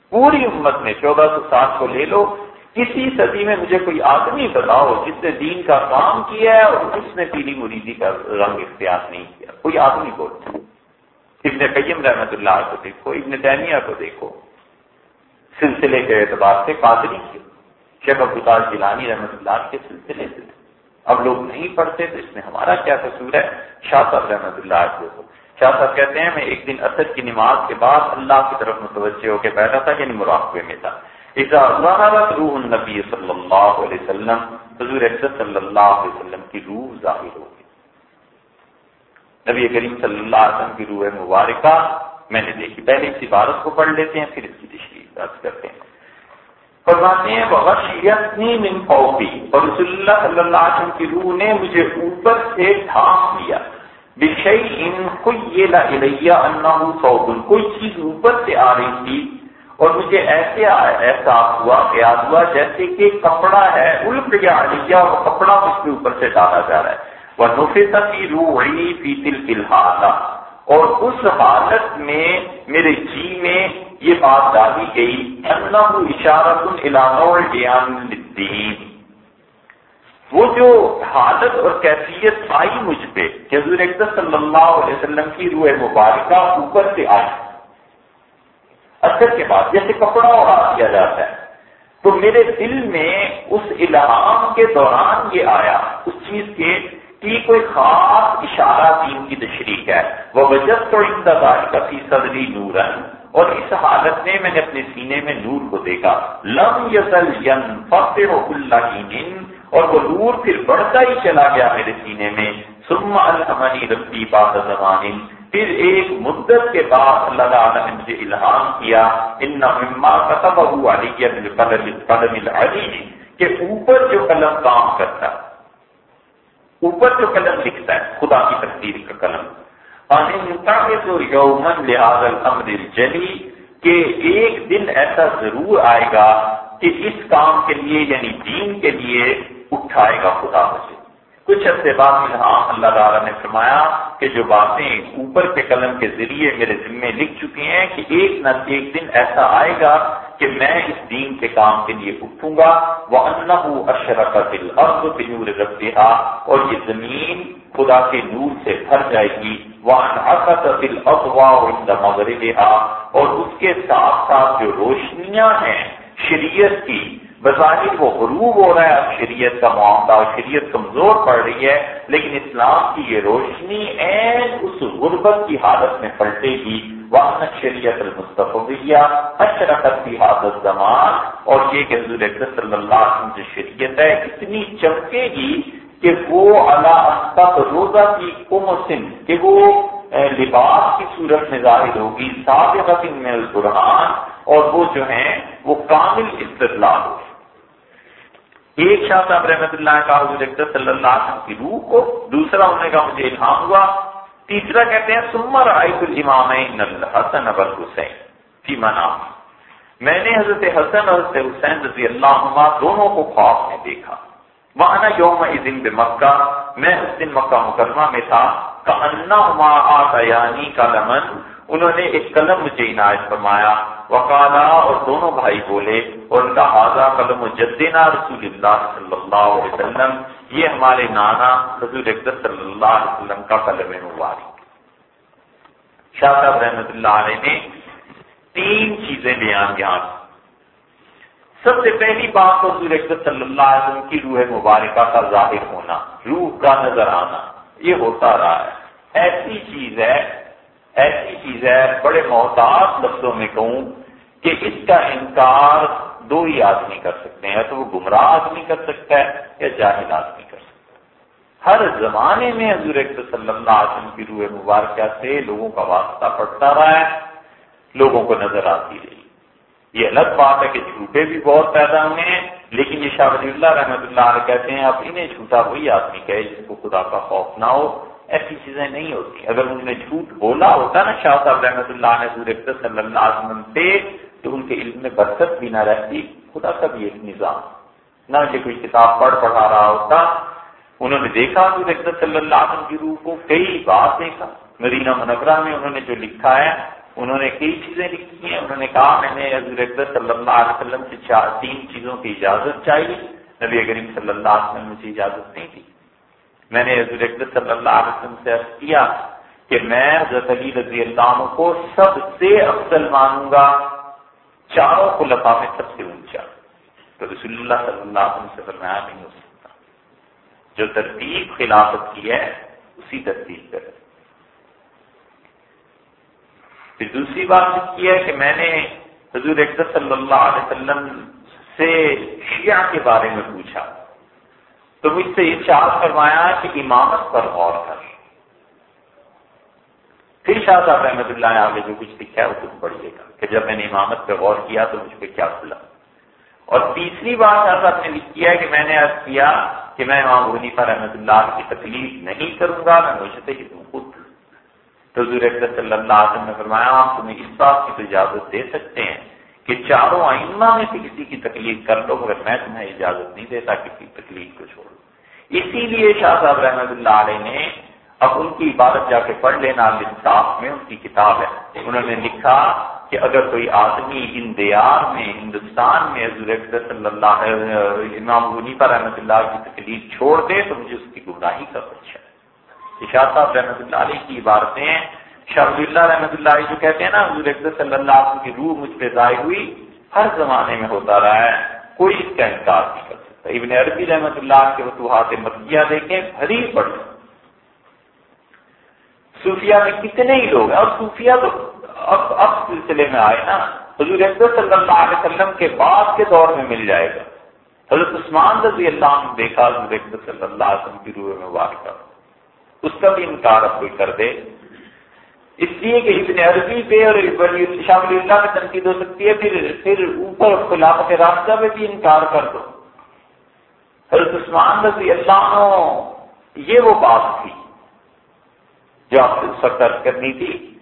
Speaker 1: پوری امت میں چودہ سو سات کو لے لو۔ کسی صدی میں مجھے کوئی آدمی بتاؤ جس نے دین کا کام کیا ہے اور اس نے پیلی مریدی کا رنگ اختیار نہیں کیا؟ کوئی آدمی بولتا ابن قیم رحمت اللہ کو دیکھو، ابن تیمیہ کو دیکھو۔ سلسلے کے اعتبار سے قادری کے شیخ عبدالقاض جیلانی رحمت اللہ کے سلسلے سے اب لوگ نہیں پڑھتے تو اس میں ہمارا کیا قصور ہے؟ شاہ صاحب رحمت اللہ کو شاہ صاحب کہتے ہیں، میں ایک دن اثر کی نماز کے بعد اللہ کی طرف متوجہ ہو کے بیٹھا تھا یعنی مراقبے میں تھا۔ روح النبی صلی اللہ علیہ وسلم، حضور صلی اللہ علیہ وسلم کی روح ظاہر ہو گئی۔ نبی کریم صلی اللہ علیہ وسلم کی روح مبارکہ میں نے دیکھی۔ پہلے اس عبارت کو پڑھ لیتے ہیں، پھر اس کی تشریح درج کرتے ہیں۔ فرماتے ہیں بغشیتنی من فوقی اور رسول اللہ صلی اللہ علیہ وسلم کی روح نے مجھے اوپر سے ڈھانپ لیا۔ بشئی ان کوئی یہ انہو صوبن کوئی چیز اوپر سے آ رہی تھی اور مجھے ایسے احساس ہوا خیال ہوا جیسے کہ کپڑا ہے الٹ یا علیہ وہ کپڑا اس کے اوپر سے ڈالا جا رہا ہے۔ وہ نفیس کی روح فی تل فی اور اس حالت میں میرے جی میں یہ بات ڈالی گئی اللہ اشارت الدین وہ جو حالت اور کیفیت آئی مجھ پہ، کہ حضور صلی اللہ علیہ وسلم کی روح مبارکہ اوپر سے آئی۔ اثر کے بعد، جیسے کپڑا اڑا دیا جاتا ہے۔ تو میرے دل میں اس الہام کے دوران یہ آیا، اس چیز کے کہ کوئی خاص اشارہ دین کی تشریح ہے۔ وہ وجہ تو انتظار کا فی صدری نورن اور اس حالت میں میں نے اپنے سینے میں نور کو دیکھا۔ لم یزل ین فخر اللہ اور وہ نور پھر بڑھتا ہی چلا گیا میرے سینے میں۔ سم الحمنی ربی بات زمان۔ پھر ایک مدت کے بعد اللہ تعالیٰ نے مجھے الہام کیا، ان قطب علی قدم العلی کہ اوپر جو قلم کام کرتا اوپر جو قلم لکھتا ہے، خدا کی تقدیر کا قلم۔ تو یومن لحاظ الامر الجلی کہ ایک دن ایسا ضرور آئے گا کہ اس کام کے لیے یعنی دین کے لیے، اٹھائے گا خدا مجھے۔ کچھ عرصے بعد الہام اللہ تعالیٰ نے فرمایا کہ جو باتیں اوپر کے قلم کے ذریعے میرے ذمے لکھ چکی ہیں کہ ایک نہ ایک دن ایسا آئے گا کہ میں اس دین کے کام کے لیے اٹھوں گا وہ اللہ اشرف دل ارد نور اور یہ زمین خدا کے نور سے بھر جائے گی وہ دل افوا مغربہ اور اس کے ساتھ ساتھ جو روشنیاں ہیں شریعت کی بظاہر وہ غروب ہو رہا ہے، اب شریعت کا معاملہ اور شریعت کمزور پڑ رہی ہے، لیکن اسلام کی یہ روشنی این اس غربت کی حالت میں پلٹے گی۔ وہاں شریعت المصطفیہ اشرفت کی حادث زمان اور یہ کہ حضور صلی اللہ علیہ وسلم جو شریعت ہے، اتنی چمکے گی کہ وہ اللہ روزہ کی کمسن کہ وہ لباس کی صورت میں ظاہر ہوگی سابقت میں القرآن اور وہ جو ہیں، وہ کامل استدلال ہوگی ایک شاہ صاحب رحمت اللہ کا حضور اکتر صلی اللہ علیہ وسلم کی روح کو، دوسرا ہونے کا مجھے الہام ہوا، تیسرا کہتے ہیں سمر آئیت الامام حسن ابر حسین فی منا میں نے حضرت حسن اور حضرت حسین رضی اللہ عنہ دونوں کو خواب میں دیکھا۔ وہاں یوم دن بے مکہ میں اس دن مکہ مکرمہ میں تھا کہ انا آتیانی کا لمن انہوں نے ایک قلم مجھے عنایت فرمایا۔ وکالا اور دونوں بھائی بولے، اور ان کا حاضہ قلم جدنا رسول اللہ صلی اللہ علیہ وسلم، یہ ہمارے نانا رسول صلی اللہ علیہ وسلم کا قلم مبارک شاہ صاحب رحمت اللہ علیہ نے تین چیزیں بیان یہاں سب سے پہلی بات تو حضور صلی اللہ علیہ وسلم کی روح مبارکہ کا ظاہر ہونا، روح کا نظر آنا، یہ ہوتا رہا ہے۔ ایسی چیز ہے ایسی چیز ہے، بڑے محتاط لفظوں میں کہوں کہ اس کا انکار دو ہی آدمی کر سکتے ہیں، یا تو وہ گمراہ آدمی کر سکتا ہے یا جاہل آدمی کر سکتا ہے۔ ہر زمانے میں حضور صلی اللہ علیہ وسلم کی روح مبارکہ سے لوگوں کا واسطہ پڑتا رہا ہے، لوگوں کو نظر آتی رہی۔ یہ الگ بات ہے کہ جھوٹے بھی بہت پیدا ہوئے ہیں، لیکن یہ شاہ ولی اللہ رحمۃ اللہ علیہ کہتے ہیں، اب انہیں جھوٹا وہی آدمی کہے جس کو خدا کا خوف نہ ہو۔ ایسی چیزیں نہیں ہوتی۔ اگر انہوں نے جھوٹ بولا ہوتا نا، شاہ صاحب رحمۃ اللہ نے صلی اللہ علیہ وسلم سے، تو ان کے علم میں برکت بھی نہ رہتی۔ خدا کا بھی ایک نظام۔ نہ مجھے کوئی کتاب پڑھ پڑھا رہا ہوتا۔ انہوں نے دیکھا حضور صلی اللہ علیہ وسلم کی روح کو، کئی بار دیکھا۔ مدینہ منورہ میں انہوں نے جو لکھا ہے، انہوں نے کئی چیزیں لکھی ہیں۔ انہوں نے کہا، میں نے حضور صلی اللہ علیہ وسلم سے چار، تین چیزوں کی اجازت چاہیے نبی کریم صلی اللہ علیہ وسلم مجھے اجازت نہیں دی۔ میں نے حضور صلی اللہ علیہ وسلم سے عرض کیا کہ میں حضرت علی رضی اللہ عنہ کو سب سے افضل مانوں گا، چاروں کو لفا میں سب سے اونچا۔ تو رسول اللہ صلی اللہ علیہ وسلم سے فرمایا نہیں ہو سکتا جو ترتیب خلافت کی ہے، اسی ترتیب کرے پھر دوسری بات یہ ہے کہ میں نے حضور اکثر صلی اللہ علیہ وسلم سے شیعہ کے بارے میں پوچھا۔ تو مجھ سے یہ چار فرمایا کہ امامت پر غور کر۔ پھر شاہ صاحب رحمت اللہ نے آگے جو کچھ لکھا ہے وہ کچھ پڑھیے گا کہ جب میں نے امامت پہ غور کیا تو مجھ پہ کیا کھلا۔ اور تیسری بات شاہ صاحب نے لکھی ہے کہ میں نے عرض کیا کہ میں امام حنیفہ رحمت اللہ کی تکلیف نہیں کروں گا، میں مجھے ہی خود۔ تو صلی اللہ علیہ وسلم نے فرمایا، آپ تمہیں اس بات کی تو اجازت دے سکتے ہیں۔ کہ چاروں آئمہ میں سے کسی کی تکلیف کر لو مگر میں تمہیں اجازت نہیں دیتا کسی تکلیف کو چھوڑ اسی لیے شاہ صاحب رحمت اللہ علیہ نے اب ان کی عبادت جا کے پڑھ لینا انصاف میں ان کی کتاب ہے۔ انہوں نے لکھا کہ اگر کوئی آدمی ان دیار میں، ہندوستان میں حضور صلی اللہ امام غنیفہ رحمۃ اللہ کی تکلیف چھوڑ دے، تو مجھے اس کی گمراہی کا کچھ ہے۔ شاہ صاحب رحمۃ اللہ علیہ کی عبارتیں شاہ اللہ رحمۃ اللہ جو کہتے ہیں نا، حضور صلی اللہ علیہ کی روح مجھ پہ ضائع ہوئی، ہر زمانے میں ہوتا رہا ہے، کوئی اس کا انکار نہیں کر سکتا۔ ابن عربی رحمۃ اللہ کے وطوحات مکیہ دیکھیں بھری پڑھ صوفیہ میں کتنے ہی لوگ ہیں، اور صوفیہ تو اب اب سلسلے میں آئے نا۔ حضور صلی اللہ علیہ وسلم کے بعد کے دور میں مل جائے گا۔ حضرت عثمان رضی اللہ عنہ دیکھا، حضور صلی اللہ علیہ وسلم کی روح میں واقع۔ اس کا بھی انکار اب کوئی کر دے۔ اس لیے کہ ابن عربی پہ اور شاہ اللہ پہ تنقید ہو سکتی ہے، پھر پھر اوپر خلافت راستہ پہ بھی انکار کر دو۔ حضرت عثمان رضی اللہ عنہ، یہ وہ بات تھی جو آپ اس وقت درج کرنی تھی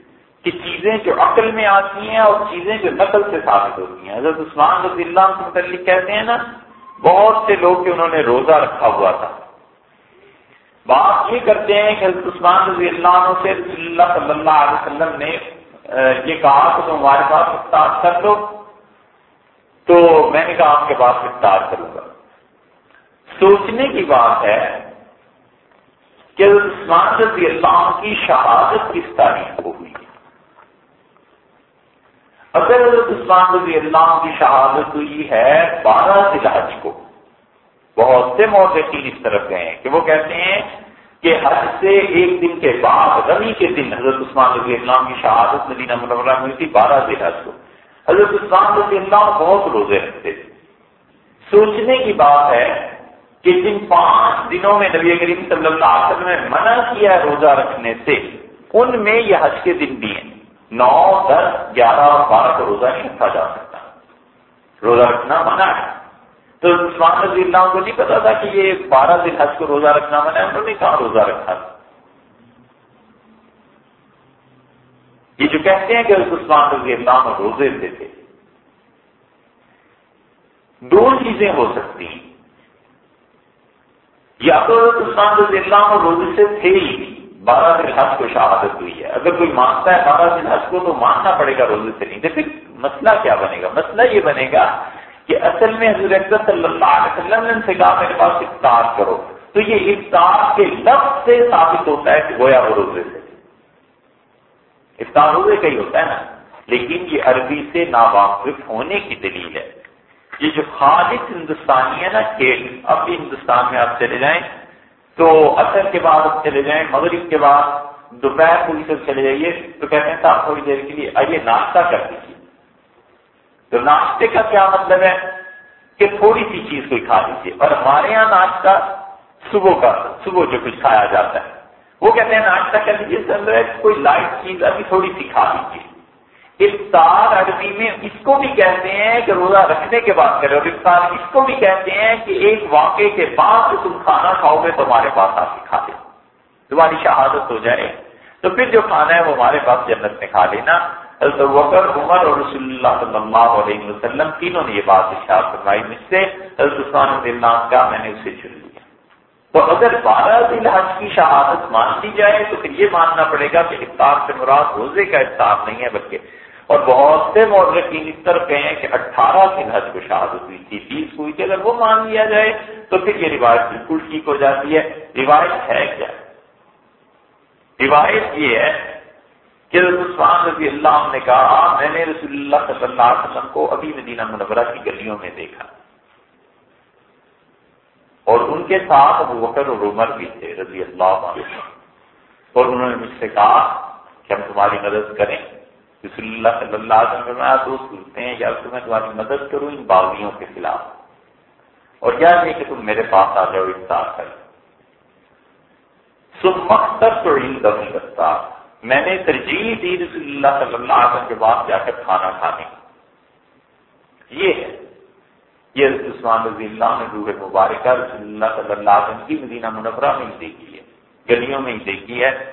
Speaker 1: کہ چیزیں جو عقل میں آتی ہیں اور چیزیں جو نقل سے ثابت ہوتی ہیں۔ حضرت عثمان رضی اللہ عنہ متعلق کہتے ہیں نا، بہت سے لوگ کہ انہوں نے روزہ رکھا ہوا تھا۔ بات یہ کرتے ہیں کہ حضرت عثمان رضی اللہ عنہ سے رسول اللہ صلی اللہ علیہ وسلم نے یہ کہا کہ تم ہمارے پاس افطار کر دو۔ تو میں نے کہا آپ کے پاس افطار کروں گا۔ سوچنے کی بات ہے کہ عثمان رضی اللہ عنہ کی شہادت کس تاریخ کو ہوئی؟ اگر عثمان رضی اللہ کی شہادت ہوئی ہے بارہ ذی کو۔ بہت سے محدثین اس طرف گئے ہیں کہ وہ کہتے ہیں کہ حج سے ایک دن کے بعد رمی کے دن، حضرت عثمان رضی اللہ کی شہادت مدینہ منورہ میں تھی بارہ ذی حج کو۔ حضرت عثمان رضی اللہ بہت روزے رکھتے تھے۔ سوچنے کی بات ہے کہ جن پانچ دنوں میں نبی کریم صلی اللہ علیہ وسلم نے منع کیا ہے روزہ رکھنے سے، ان میں یہ حج کے دن بھی ہیں۔ نو، دس، گیارہ اور بارہ کو روزہ نہیں رکھا جا سکتا۔ روزہ رکھنا منع ہے۔ تو عثمان رضی اللہ کو نہیں پتا تھا کہ یہ بارہ دن حج کو روزہ رکھنا منع ہے انہوں نے کہاں روزہ رکھا؟ تھا یہ جو کہتے ہیں کہ عثمان رضی اللہ روزے تھے، دو چیزیں ہو سکتی ہیں۔ یا تو عثمان رضی اللہ روزے سے تھے ہی بارہ دن حج کو شہادت ہوئی ہے۔ اگر کوئی مانتا ہے بارہ دن حج کو تو ماننا پڑے گا روزے سے نہیں پھر مسئلہ کیا بنے گا؟ مسئلہ یہ بنے گا کہ اصل میں حضرت صلی اللہ علیہ وسلم نے سے کہا میرے پاس افطار کرو۔ تو یہ افطار کے لفظ سے ثابت ہوتا ہے کہ گویا وہ روزے سے۔ افطار روزے کا ہی ہوتا ہے نا۔ لیکن یہ عربی سے ناواقف ہونے کی دلیل ہے۔ یہ جو خالص ہندوستانی ہے نا کھیل اب بھی ہندوستان میں آپ چلے جائیں، تو اثر کے بعد آپ چلے جائیں، مغرب کے بعد دوپہر پوری سے چلے جائیے۔ تو کہتے ہیں صاحب تھوڑی دیر کے لیے آئیے، ناشتہ کر دیجیے تو ناشتے کا کیا مطلب ہے؟ کہ تھوڑی سی چیز کوئی کھا لیجیے اور ہمارے یہاں ناشتہ صبح کا، صبح جو کچھ کھایا جاتا ہے۔ وہ کہتے ہیں ناشتہ کر لیجیے کوئی لائٹ چیز ابھی تھوڑی سی کھا لیجیے افطار عربی میں اس کو بھی کہتے ہیں کہ روزہ رکھنے کے بعد کرے، اور افطار اس کو بھی کہتے ہیں کہ ایک واقعے کے بعد تم کھانا کھاؤ گے تو ہمارے پاس آپ کھا لے۔ تمہاری شہادت ہو جائے۔ تو پھر جو کھانا ہے وہ ہمارے پاس جنت میں کھا لینا۔ وکر عمر اور رسول اللہ صلی اللہ علیہ وسلم تینوں نے یہ بات اشار فرمائی، مجھ سے، حضرت عثمان اللہ کا میں نے اسے چن لیا۔ تو اگر بارہ دن حج کی شہادت مان لی جائے، تو پھر یہ ماننا پڑے گا کہ افطار سے مراد روزے کا افطار نہیں ہے بلکہ، اور بہت سے مورخین اس طرف گئے ہیں کہ اٹھارہ دن حج کو شہادت ہوئی تھی، بیس ہوئی تھی، اگر وہ مان لیا جائے، تو پھر یہ روایت بالکل ٹھیک ہو جاتی ہے۔ روایت ہے کیا؟ روایت یہ ہے کہ عثمان رضی اللہ نے کہا، میں نے رسول اللہ صلی اللہ علیہ وسلم کو ابھی مدینہ منورہ کی گلیوں میں دیکھا۔ اور ان کے ساتھ ابو بکر اور عمر بھی تھے رضی اللہ عنہ۔ اور انہوں نے مجھ سے کہا کہ ہم تمہاری مدد کریں۔ رسول اللہ صلی اللہ علیہ وسلم دوست پوچھتے ہیں یا تو میں تمہاری مدد کروں ان باغیوں کے خلاف؟ اور کیا یہ کہ تم میرے پاس آ جاؤ افطار کر۔ سم مختر تو علم کرتا میں نے ترجیح دی رسول اللہ صلی اللہ علیہ وسلم کے بعد جا کر کھانا کھانے یہ ہے۔ یہ عثمان رضی اللہ نے روح مبارکہ رسول اللہ صلی اللہ علیہ وسلم کی مدینہ منورہ میں ہی دیکھی ہے۔ گلیوں میں ہی دیکھی ہے۔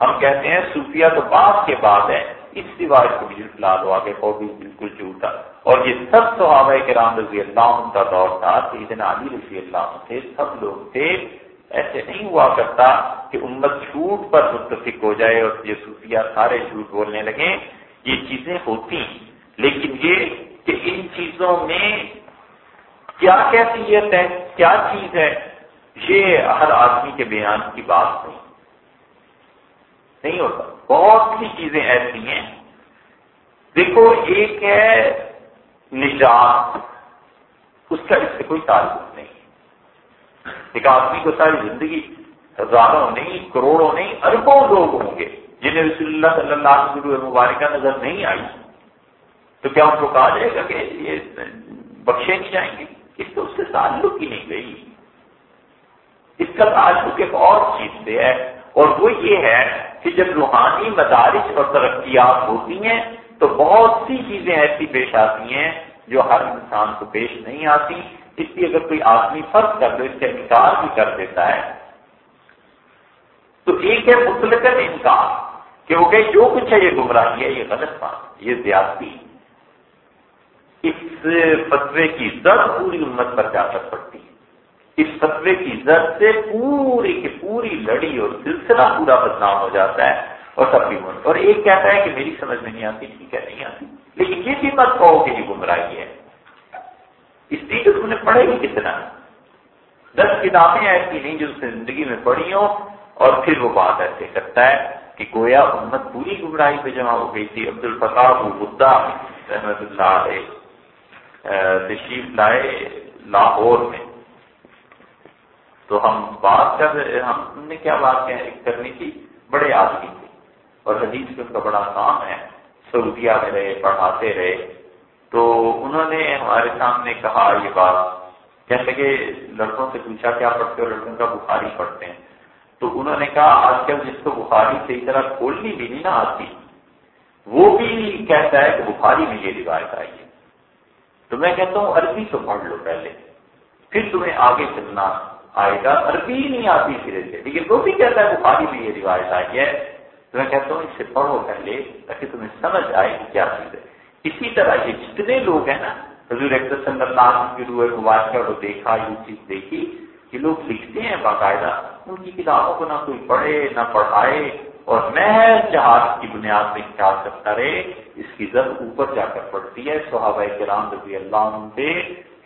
Speaker 1: ہم کہتے ہیں صوفیہ تو بعد کے بعد ہے۔ اس روایت کو بھی جھٹلا دو، آگے کو بھی بالکل جھوٹا اور یہ سب صحابہ کرام رضی اللہ عنہ کا دور تھا۔ سیدنا علی رضی اللہ عنہ تھے، سب لوگ تھے۔ ایسے نہیں ہوا کرتا کہ امت جھوٹ پر متفق ہو جائے اور یہ صوفیہ سارے جھوٹ بولنے لگے یہ چیزیں ہوتی لیکن یہ کہ ان چیزوں میں کیا کیفیت ہے، کیا چیز ہے، یہ ہر آدمی کے بیان کی بات نہیں۔ نہیں ہوتا۔ بہت سی چیزیں ایسی ہیں۔ دیکھو، ایک ہے نجات۔ اس کا اس سے کوئی تعلق نہیں۔ ایک آدمی کو ساری زندگی ہزاروں نہیں، کروڑوں نہیں، اربوں لوگ ہوں گے جنہیں رسول اللہ صلی اللہ علیہ وسلم مبارکہ نظر نہیں آئی۔ تو کیا ان کو کہا جائے گا کہ یہ بخشے نہیں جائیں گے اس تو اس سے تعلق ہی نہیں گئی اس کا تعلق ایک اور چیز سے ہے۔ اور وہ یہ ہے کہ جب روحانی مدارس اور ترقیات ہوتی ہیں، تو بہت سی چیزیں ایسی پیش آتی ہیں جو ہر انسان کو پیش نہیں آتی۔ اس لیے اگر کوئی آدمی فرض کر دو اس کا انکار بھی کر دیتا ہے، تو ایک ہے مطلق انکار کہ وہ کہ جو کچھ ہے، یہ گمراہی ہے، یہ غلط بات یہ زیادتی اس فتوے کی زد پوری امت پر جا کر پڑتی ہے۔ اس فتوے کی زد سے پوری کی پوری لڑی اور سلسلہ پورا بدنام ہو جاتا ہے اور سب بھی اور ایک کہتا ہے کہ میری سمجھ میں نہیں آتی، ٹھیک ہے، نہیں آتی۔ لیکن یہ بھی مت کہو کہ یہ گمراہی ہے۔ اس لیے کہ تم نے پڑھے ہی کتنا؟ دس کتابیں ایسی نہیں جو اس نے زندگی میں پڑھی ہوں اور پھر وہ بات ایسے کرتا ہے کہ گویا امت پوری گمراہی پہ جمع ہو گئی تھی۔ عبد الفتاح بدہ رحمت اللہ علیہ تشریف لائے لاہور میں۔ تو ہم بات کر ہم نے کیا بات کرنی تھی؟ بڑے آدمی تھے اور حدیث ان کا بڑا کام ہے، سعودیہ میں رہے، پڑھاتے رہے۔ تو انہوں نے ہمارے سامنے کہا یہ بات، کہنے لگے، لڑکوں سے پوچھا کیا پڑھتے ہو؟ لڑکوں کا بخاری پڑھتے ہیں۔ تو انہوں نے کہا، آج کل جس کو بخاری صحیح طرح کھولنی بھی نہیں نا آتی، وہ بھی کہتا ہے کہ بخاری میں یہ روایت آئی ہے۔ تو میں کہتا ہوں، عربی تو پڑھ لو پہلے، پھر تمہیں آگے چلنا آئے گا۔ عربی نہیں آتی سرے سے، لیکن وہ بھی کہتا ہے بخاری میں یہ روایت آئی ہے۔ تو میں کہتا ہوں اس سے پڑھو پہلے تاکہ تمہیں سمجھ آئے کہ کیا چیز ہے۔ اسی طرح یہ جتنے لوگ ہیں نا، حضور صلی اللہ علیہ وسلم کی روح مبارکہ کو دیکھا، یہ چیز دیکھی کہ لوگ لکھتے ہیں باقاعدہ، ان کی کتابوں کو نہ کوئی پڑھے، نہ پڑھائے، اور میں جہاز کی بنیاد میں کیا کرتا رہے، اس کی زد اوپر جا کر پڑتی ہے صحابہ کرام رضی اللہ عنہ پہ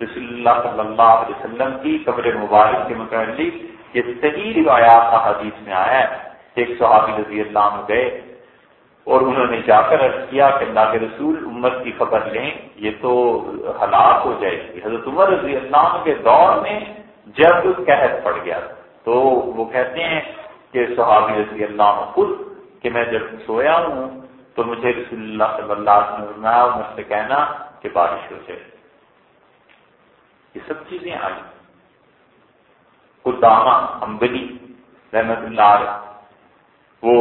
Speaker 1: رسول اللہ صلی اللہ علیہ وسلم کی قبر مبارک کے متعلق یہ صحیح روایات کا حدیث میں آیا ہے۔ ایک صحابی رضی اللہ عنہ گئے اور انہوں نے جا کر عرض کیا کہ اللہ کے رسول امت کی خبر لیں، یہ تو ہلاک ہو جائے گی۔ حضرت عمر رضی اللہ عنہ کے دور میں جب قحط پڑ گیا، تو وہ کہتے ہیں کہ صحابی رضی اللہ عنہ خود کہ میں جب سویا ہوں، تو مجھے رسول اللہ صلی اللہ علیہ وسلم مجھ سے کہنا کہ بارش ہو جائے۔ یہ سب چیزیں آئی قدامہ امبلی رحمت اللہ علیہ، وہ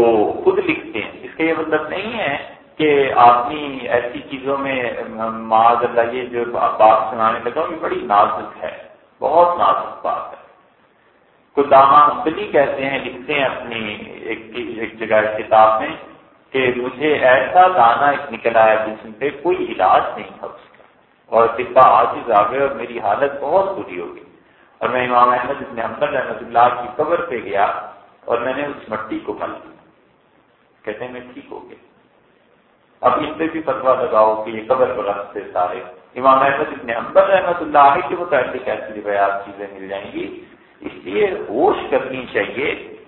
Speaker 1: خود لکھتے ہیں۔ کا یہ مطلب نہیں ہے کہ آدمی ایسی چیزوں میں، معاذ اللہ، یہ جو بات سنانے لگا، یہ بڑی نازک ہے، بہت نازک بات ہے۔ قدامہ امبلی کہتے ہیں، لکھتے ہیں اپنی ایک جگہ کتاب میں کہ مجھے ایسا گانا ایک نکلا ہے جسم پہ، کوئی علاج نہیں تھا اس اور طبا عاجز آ گئے اور میری حالت بہت بری ہو گئی۔ اور میں امام احمد ابن حمد رحمۃ اللہ کی قبر پہ گیا اور میں نے اس مٹی کو مل دیا۔ کہتے ہیں میں ٹھیک ہو گیا۔ اب ان پہ بھی فتوا لگاؤ کہ یہ قبر پر رقص سے سارے۔ امام احمد ابن حمد رحمۃ اللہ کے متعلق ایسی روایات چیزیں مل جائیں گی۔ اس لیے ہوش کرنی چاہیے۔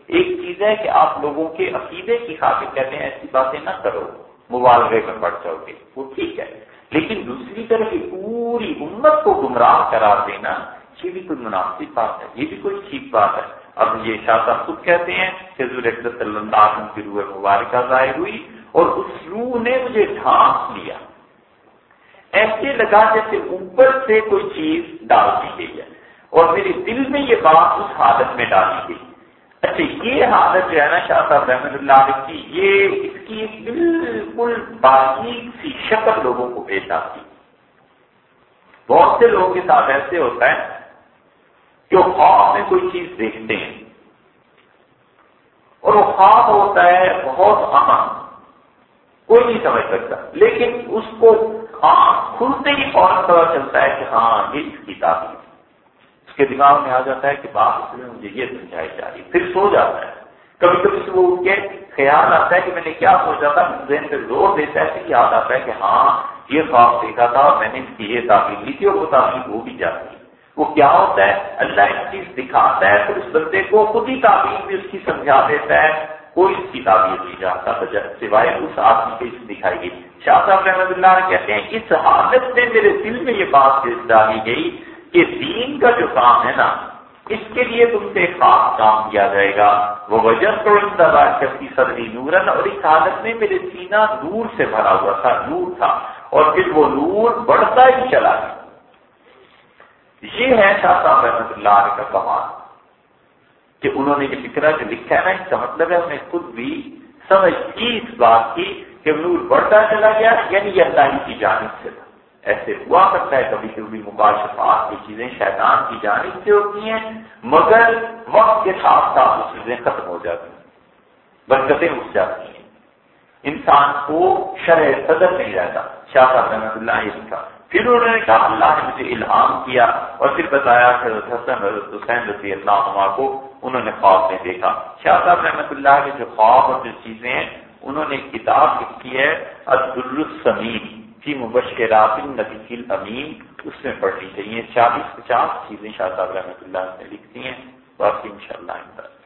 Speaker 1: ایک چیز ہے کہ آپ لوگوں کے عقیدے کی خاطر کہتے ہیں، ایسی باتیں نہ کرو۔ مبالغے میں پڑ جاؤ گے۔ وہ ٹھیک ہے۔ لیکن دوسری طرف پوری امت کو گمراہ قرار دینا، یہ بھی کوئی مناسب بات ہے۔ یہ بھی کوئی ٹھیک بات ہے۔ اب یہ شاہ صاحب خود کہتے ہیں کہ صلی اللہ علیہ وسلم کی روح مبارکہ ظاہر ہوئی اور اس روح نے مجھے ڈھانپ لیا۔ ایسے لگا جیسے اوپر سے کوئی چیز ڈال دی گئی ہے اور میرے دل میں یہ بات اس حالت میں ڈالی گئی۔ اچھا یہ حالت جو ہے نا شاہ صاحب رحمت اللہ علیہ کی، یہ اس کی بالکل باقی سی شکل لوگوں کو پیش آتی۔ بہت سے لوگوں کے ساتھ ایسے ہوتا ہے کہ وہ خواب میں کوئی چیز دیکھتے ہیں۔ اور وہ خواب ہوتا ہے بہت اہم کوئی نہیں سمجھ سکتا۔ لیکن اس کو آنکھ کھلتے ہی فوراً پتا چلتا ہے کہ ہاں یہ اس کی تعلیم کے دماغ میں آ جاتا ہے کہ بات میں مجھے یہ سمجھائی جا رہی پھر سو جاتا ہے۔ کبھی کبھی سے وہ اٹھ کے خیال آتا ہے کہ میں نے کیا سوچا تھا؟ ذہن پہ زور دیتا ہے کہ یاد آتا ہے کہ ہاں یہ خواب دیکھا تھا، میں نے اس کی یہ تعبیر لی تھی اور وہ تعبیر ہو بھی جاتی ہے۔ وہ کیا ہوتا ہے؟ اللہ ایک چیز دکھاتا ہے پھر اس بندے کو خود ہی تعبیر بھی اس کی سمجھا دیتا ہے، کوئی اس کی تعبیر نہیں جانتا۔ سوائے اس آدمی کو اس دکھائی گئی۔ شاہ صاحب رحمۃ اللہ کہتے ہیں، اس حالت میں میرے دل میں یہ بات ڈالی گئی کہ دین کا جو کام ہے نا، اس کے لیے تم سے خاص کام کیا جائے گا۔ وہ وجہ تو کی سردی نورن اور اس حالت میں میرے سینہ دور سے بھرا ہوا تھا، نور تھا۔ اور پھر وہ نور بڑھتا ہی چلا گیا۔ یہ ہے شاہ صاحب رحمت اللہ علیہ کا کمال کہ انہوں نے یہ فکرہ جو لکھا ہے نا، اس کا مطلب ہے انہیں خود بھی سمجھ کی اس بات کی کہ نور بڑھتا چلا گیا یعنی یہ اللہ کی جانب سے۔ تھا ایسے ہوا کرتا ہے کبھی کبھی مباشفات کی چیزیں شیطان کی جانب سے ہوتی ہیں، مگر وقت کے ساتھ ساتھ وہ چیزیں ختم ہو جاتی ہیں، برکتیں اٹھ جاتی ہیں۔ انسان کو شرح صدر نہیں رہتا۔ شاہ صاحب رحمت اللہ یہ لکھا پھر انہوں نے کہا، اللہ نے مجھے الہام کیا اور پھر بتایا کہ حضرت حسن، حضرت حسین رضی اللہ عنہ کو انہوں نے خواب میں دیکھا۔ شاہ صاحب رحمت اللہ کے جو خواب اور جو چیزیں ہیں، انہوں نے کتاب لکھی ہے عبدالسمین فی مبشرات النبی الامین۔ اس میں پڑھنی چاہیے چالیس پچاس چیزیں شاہ صاحب رحمۃ اللہ نے لکھتی ہیں۔ باقی ان شاء اللہ